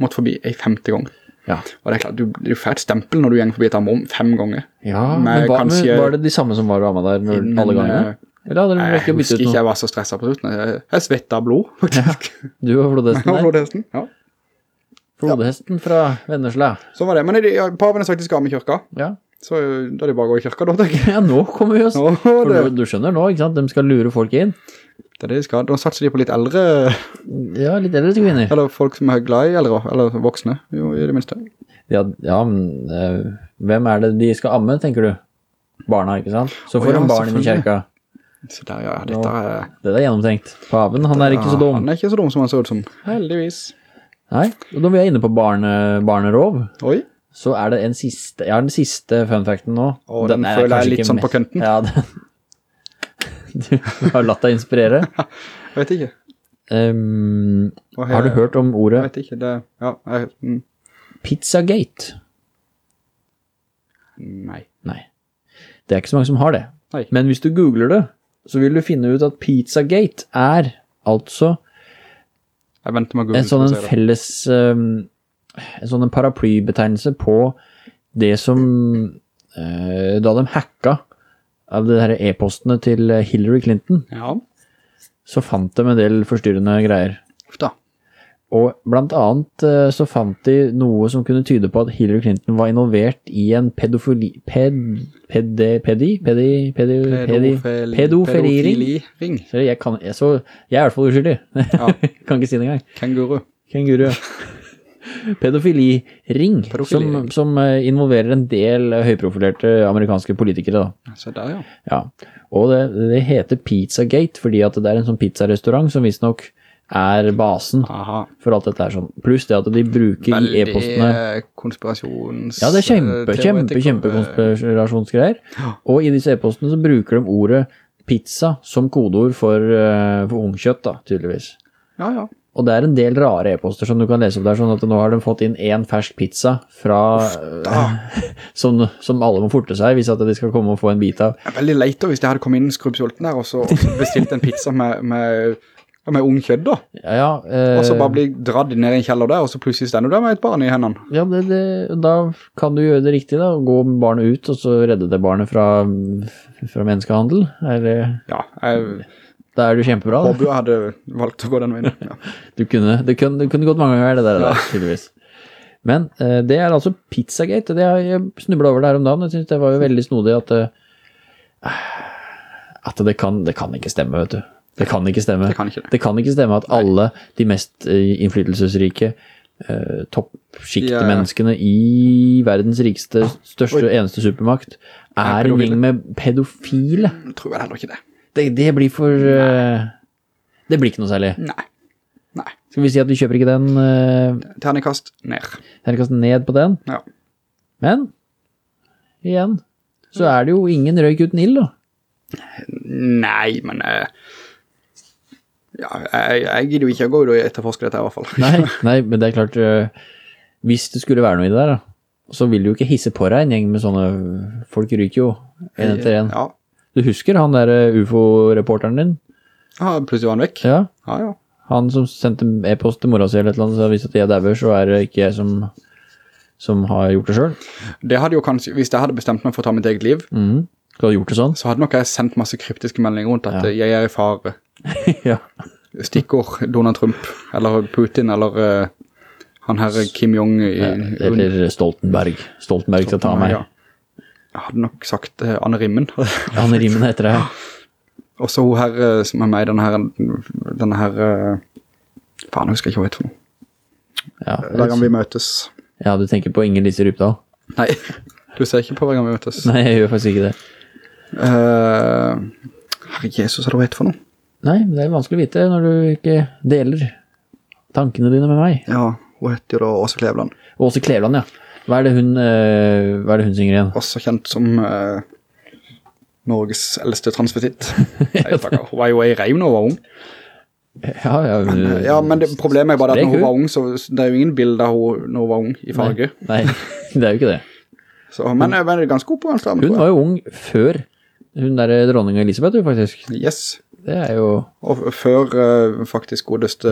Speaker 1: Måtte forbi ei femte gang.
Speaker 2: ja.
Speaker 1: Og det er klart, du, du får fælt stempel når du gjenger forbi et Amrommet fem ganger.
Speaker 2: Ja,
Speaker 1: Men
Speaker 2: hva,
Speaker 1: kanskje-
Speaker 2: men var det de samme som var og amma der når,
Speaker 1: Innen,
Speaker 2: alle gangene? Eller
Speaker 1: Nei, Jeg husker ikke jeg var så stresset på slutten. Jeg, jeg svettet blod, faktisk.
Speaker 2: Du var flodhesten
Speaker 1: Ja,
Speaker 2: der?
Speaker 1: blodhesten, ja.
Speaker 2: Flodhesten fra Vennesla.
Speaker 1: Sånn var det. Men de, ja, paven er faktisk med i kirka.
Speaker 2: Ja.
Speaker 1: Så da er det bare å gå i kirka da, tenker jeg.
Speaker 2: ja, nå kommer vi oss.
Speaker 1: Nå,
Speaker 2: For
Speaker 1: det,
Speaker 2: du, du skjønner nå, ikke sant? De skal lure folk inn.
Speaker 1: det er det de skal. Da satser de på litt eldre,
Speaker 2: Ja, litt eldre kvinner.
Speaker 1: eller folk som er glad i eldre, eller voksne, jo, i det minste.
Speaker 2: Ja, ja men eh, hvem er det de skal amme, tenker du? Barna, ikke sant? Så får
Speaker 1: ja,
Speaker 2: de barn inn i kirka.
Speaker 1: Så der, ja, dette er...
Speaker 2: Det er gjennomtenkt. Paven, han er ikke så dum.
Speaker 1: Han er ikke så dum som han ser ut som. Heldigvis.
Speaker 2: Nei, og da vi er inne på barne, barnerov,
Speaker 1: Oi.
Speaker 2: Så er det en siste, jeg har den siste funfakten nå.
Speaker 1: Å, den
Speaker 2: er
Speaker 1: føler jeg
Speaker 2: kanskje
Speaker 1: litt sånn på kønten.
Speaker 2: Ja, den. Du har latt deg inspirere.
Speaker 1: Jeg vet ikke.
Speaker 2: Um, har du hørt om
Speaker 1: Jeg
Speaker 2: ordet
Speaker 1: vet ikke, det... Ja, jeg, mm,
Speaker 2: Pizzagate?
Speaker 1: nei.
Speaker 2: Nei. Det er ikke så mange som har det.
Speaker 1: Nei.
Speaker 2: Men hvis du googler det, så vil du finne ut at Pizzagate er altså
Speaker 1: Jeg
Speaker 2: en sånn en felles um, En sånn en paraplybetegnelse på det som eh, Da de hacka av de her e-postene til Hillary Clinton,
Speaker 1: Ja,
Speaker 2: så fant de en del forstyrrende greier.
Speaker 1: Ofta.
Speaker 2: Og blant annet eh, så fant de noe som kunne tyde på at Hillary Clinton var involvert i en pedofili... Ped, pedi, pedi, pedi, pedi, pedi,
Speaker 1: Pedofil-
Speaker 2: pedofiliring. Så jeg, kan, jeg, så jeg er i hvert fall uskyldig.
Speaker 1: Ja.
Speaker 2: kan ikke si det engang.
Speaker 1: Kenguru.
Speaker 2: Kenguru. Pedofiliring, som, som eh, involverer en del eh, høyprofilerte amerikanske politikere. Da.
Speaker 1: Så der, ja.
Speaker 2: Ja. Og det, det heter Pizzagate fordi at det er en sånn pizzarestaurant som visstnok er basen
Speaker 1: Aha.
Speaker 2: for alt dette her. sånn. Pluss det at de bruker i e-postene
Speaker 1: Veldig konspirasjons...
Speaker 2: Ja, det er kjempe,
Speaker 1: eh,
Speaker 2: kjempe, kjempekonspirasjonsgreier. Og i disse e-postene så bruker de ordet pizza som kodeord for, for ungkjøtt, da, tydeligvis.
Speaker 1: Ja, ja.
Speaker 2: Og det er en del rare e-poster som du kan lese opp der, sånn at nå har de fått inn én fersk pizza fra som, som alle må forte seg hvis at de skal komme og få en bit av.
Speaker 1: Det er veldig leit da, hvis de hadde kommet inn skrubbsulten der, og så, bestilt en pizza med, med, med ung kjødd da.
Speaker 2: Ja, ja, eh,
Speaker 1: Og så bare bli dratt ned i en kjeller der, og så plutselig stender du der med et barn i hendene.
Speaker 2: ja det, det, da kan du gjøre det riktig da, gå med barnet ut, og så redde det barnet fra, fra menneskehandel. Eller,
Speaker 1: Ja, jeg
Speaker 2: da er du kjempebra. Da.
Speaker 1: håper jeg hadde valgt å gå den veien. Ja.
Speaker 2: Du kunne, det, kunne, du, kunne gått mange ganger det der, ja. tydeligvis. Men uh, det er altså Pizzagate, og det har jeg snublet over der om dagen. Jeg synes det var jo veldig snodig at, uh, at det, kan, det kan ikke stemme, vet du. Det kan ikke stemme.
Speaker 1: Det kan ikke det.
Speaker 2: Det kan ikke stemme at alle de mest eh, innflytelsesrike uh, toppskikte yeah. i verdens rikeste, største og eneste supermakt er en gjeng med pedofile.
Speaker 1: Jeg tror jeg heller ikke det.
Speaker 2: Det, det blir for... uh, det blir ikke noe særlig.
Speaker 1: Nei. Nei.
Speaker 2: Skal vi si at vi kjøper ikke den uh,
Speaker 1: Terningkast ned.
Speaker 2: Terningkast ned på den?
Speaker 1: Ja.
Speaker 2: Men, igjen, så er det jo ingen røyk uten ild da.
Speaker 1: Nei, men uh, ja, jeg, jeg gidder jo ikke å gå ut og etterforske dette i hvert fall.
Speaker 2: Nei, nei, men det er klart, uh, hvis det skulle være noe i det der da, så vil du jo ikke hisse på deg en gjeng med sånne, folk ryker jo en etter en.
Speaker 1: Ja.
Speaker 2: Du husker han der eh, UFO-reporteren din?
Speaker 1: ja, plutselig var han vekk.
Speaker 2: Ja,
Speaker 1: Ja, ja.
Speaker 2: han som sendte e-post til mora si eller et eller annet, så hvis at jeg dauer, så er det ikke jeg som, som har gjort det selv.
Speaker 1: Det hadde jo kanskje, hvis jeg hadde bestemt meg for å ta mitt eget liv,
Speaker 2: mm. så hadde, gjort det sånn?
Speaker 1: så hadde nok jeg sendt masse kryptiske meldinger rundt at
Speaker 2: Ja.
Speaker 1: eh, jeg er i fare.
Speaker 2: ja.
Speaker 1: Stikkord Donald Trump, eller Putin, eller uh, han her Kim Jong i,
Speaker 2: Eller Stoltenberg. Stoltenberg skal ta meg.
Speaker 1: Ja. Jeg hadde nok sagt uh, Anne Rimmen.
Speaker 2: Anne Rimmen heter det.
Speaker 1: Og så hun her eh, som er med i denne her, denne her, eh, faen, jeg husker ikke hva heter noe.
Speaker 2: Ja,
Speaker 1: Hver gang vi møtes.
Speaker 2: ja, du tenker på Inger Lise Rypdal?
Speaker 1: Nei, du ser ikke på hver gang vi møtes.
Speaker 2: Nei, jeg gjør faktisk ikke det.
Speaker 1: Uh, herre Jesus, hva heter for noe?
Speaker 2: Nei, det er vanskelig å vite når du ikke deler tankene dine med meg.
Speaker 1: Ja, hun heter jo da Åse Kleveland.
Speaker 2: Åse Kleveland, ja. Hva er det hun, uh, hva er det hun synger igjen?
Speaker 1: Også kjent som uh, Norges eldste transvestitt. Nei. Hun var jo ei reim når hun var ung.
Speaker 2: Ja, ja, hun,
Speaker 1: Ja, men det, problemet er bare at når hun
Speaker 2: hun.
Speaker 1: var ung, så det er jo ingen bilder av hun når hun var ung i farge.
Speaker 2: Nei, det er jo ikke det.
Speaker 1: Så, men, men det er ganske god på hans
Speaker 2: Hun var jo ung før hun der dronning Elisabeth, faktisk.
Speaker 1: Yes.
Speaker 2: Det er jo...
Speaker 1: Og før uh, faktisk godeste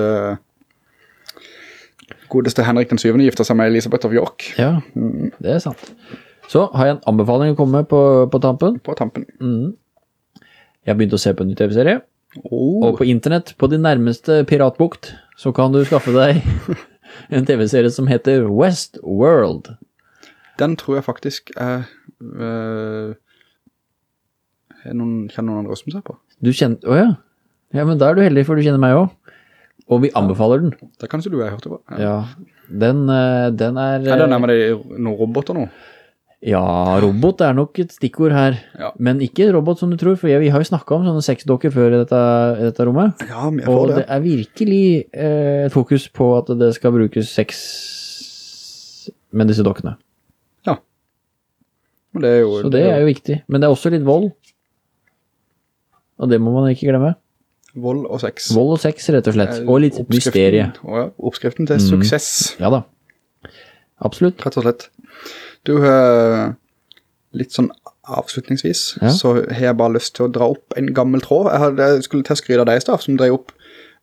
Speaker 1: godeste Henrik den syvende gifta seg med Elisabeth of York
Speaker 2: Ja, det er sant. Så har jeg en anbefaling å komme med på, på tampen.
Speaker 1: på tampen.
Speaker 2: Jeg har begynt å se på en ny TV-serie.
Speaker 1: Oh,
Speaker 2: Og på internett, på din nærmeste piratbukt, så kan du skaffe deg en TV-serie som heter Westworld.
Speaker 1: den tror jeg faktisk er øh, er noen, Kjenner noen andre som ser på?
Speaker 2: Du kjenner... Åja. Ja, men da er du heldig, for du kjenner meg også. Og vi anbefaler den.
Speaker 1: Det er kanskje du har hørt det på. Ja.
Speaker 2: Den, eh, den er...
Speaker 1: Er det nærmere noen roboter nå?
Speaker 2: Ja, robot er nok et stikkord her.
Speaker 1: Ja.
Speaker 2: Men ikke robot som du tror, for vi har jo snakket om sånne sexdokker før i dette, dette rommet.
Speaker 1: Ja, men jeg
Speaker 2: Og
Speaker 1: får
Speaker 2: det
Speaker 1: det.
Speaker 2: er virkelig eh, fokus på at det skal brukes sex med disse dokkene.
Speaker 1: Ja. det jo,
Speaker 2: Så det er jo viktig. Men det er også litt vold. Og det må man ikke glemme.
Speaker 1: Vold og sex.
Speaker 2: Vold og sex, rett og slett.
Speaker 1: Er
Speaker 2: Og litt
Speaker 1: oppskriften-
Speaker 2: mysterie.
Speaker 1: Ja, oppskriften til suksess,
Speaker 2: Ja da. Absolutt.
Speaker 1: rett og slett. Du, eh, litt sånn avslutningsvis,
Speaker 2: Ja.
Speaker 1: så har jeg bare lyst til å dra opp en gammel tråd. Jeg, hadde, jeg skulle til å skryde av deg, Stav, som drev opp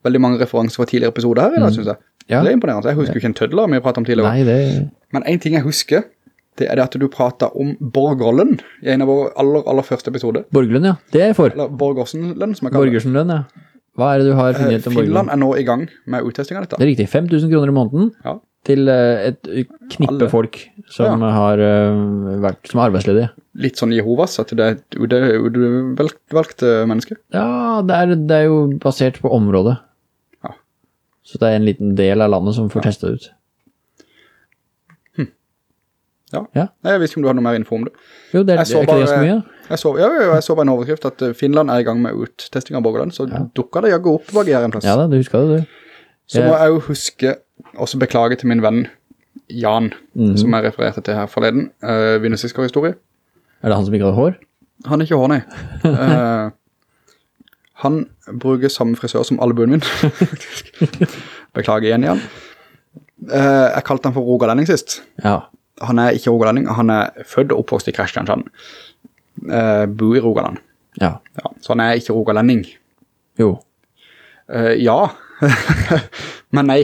Speaker 1: veldig mange referanser fra tidligere episoder her i dag, synes jeg.
Speaker 2: Mm. Ja.
Speaker 1: Det er imponerende. Jeg husker jo ikke en tødler vi pratet om tidligere.
Speaker 2: Nei, det
Speaker 1: Men en ting jeg husker, det er det at du prater om Borgerlønn i en av våre aller, aller første episode.
Speaker 2: Borgerlønn, ja. Det er jeg for.
Speaker 1: Eller Borgersen-lønn, som jeg kaller det.
Speaker 2: Borgersenlønn, ja. Hva er det du har
Speaker 1: Eh,
Speaker 2: funnet ut om Borgerlønn?
Speaker 1: Finland er nå i gang med uttesting av dette.
Speaker 2: Det er riktig. 5000 kroner i måneden
Speaker 1: Ja.
Speaker 2: til eh, et knippe
Speaker 1: Alle.
Speaker 2: folk som har eh, vært som er arbeidsledige.
Speaker 1: Litt sånn Jehovas, at det er et ude- udvalgte menneske.
Speaker 2: Ja, det er, det er jo basert på området.
Speaker 1: Ja.
Speaker 2: Så det er en liten del av landet som får testet ut.
Speaker 1: Ja.
Speaker 2: Ja.
Speaker 1: Nei, jeg visste ikke om du hadde noe mer info om det.
Speaker 2: Jo, det er,
Speaker 1: Jeg så
Speaker 2: ikke det
Speaker 1: bare-
Speaker 2: mye?
Speaker 1: Jeg så, ja, ja, jeg så bare en overskrift at eh, Finland er i gang med uttesting av Borgerlønn, så dukker det jaggu opp bak her en plass.
Speaker 2: Ja da, du husker det, du.
Speaker 1: Så må jeg jo huske, også beklage til min venn Jan,
Speaker 2: Mhm.
Speaker 1: som jeg refererte til her forleden, uh, Vinnersisker-historie.
Speaker 2: Er det han som ikke har hår?
Speaker 1: Han er ikke hår, nei. uh, han bruker samme frisør som albuen min, faktisk. Beklager igjen, Jan. Uh, jeg kalte han for rogalending sist.
Speaker 2: Ja.
Speaker 1: Han er ikke rogalending, han er født og oppvokst i Kristiansand. Uh, bor i Rogaland.
Speaker 2: Ja.
Speaker 1: Ja, så han er ikke rogalending.
Speaker 2: Jo.
Speaker 1: Uh, ja, men nei.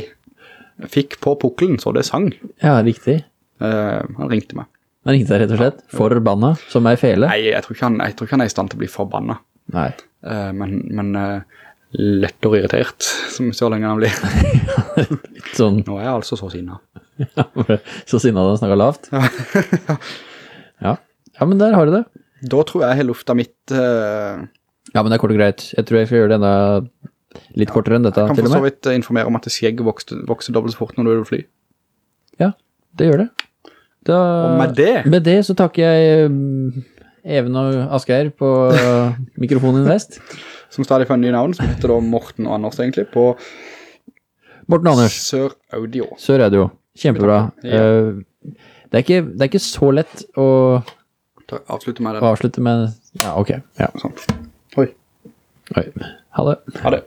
Speaker 1: Fikk på pukkelen, så det sang.
Speaker 2: Ja, riktig.
Speaker 1: Uh, han ringte meg.
Speaker 2: Han ringte deg rett og slett. Forbanna, som ei fele.
Speaker 1: Nei, jeg tror, han, jeg tror ikke han er i stand til å bli forbanna.
Speaker 2: Nei.
Speaker 1: Men men eh, og irritert, som så lenge han blir.
Speaker 2: Sånn,
Speaker 1: Nå er jeg altså så sinna.
Speaker 2: så sinna da han snakker lavt. Ja. Ja, men der har du det.
Speaker 1: Da tror jeg hele har lufta mitt uh...
Speaker 2: Ja, men det er kort og greit. Jeg tror jeg får gjøre det enda litt kortere enn dette, til og med.
Speaker 1: Jeg kan for så vidt eh, informere om at skjegget vokser, vokser dobbelt så fort når du og fly.
Speaker 2: Ja, det gjør det. Da,
Speaker 1: Og med det
Speaker 2: Med det så takker jeg um, Even og Asgeir på mikrofonen i vest.
Speaker 1: Som stadig får en ny navn, som heter da Morten og Anders egentlig, på
Speaker 2: Morten Anders,
Speaker 1: Sør Audio.
Speaker 2: Sør Audio. Kjempebra.
Speaker 1: Ja.
Speaker 2: Uh, det, er ikke, det er ikke så lett å
Speaker 1: avslutte med det.
Speaker 2: avslutte med Ja, ok. Ja.
Speaker 1: Sånn. Oi,
Speaker 2: Oi. Ha det.
Speaker 1: ha det.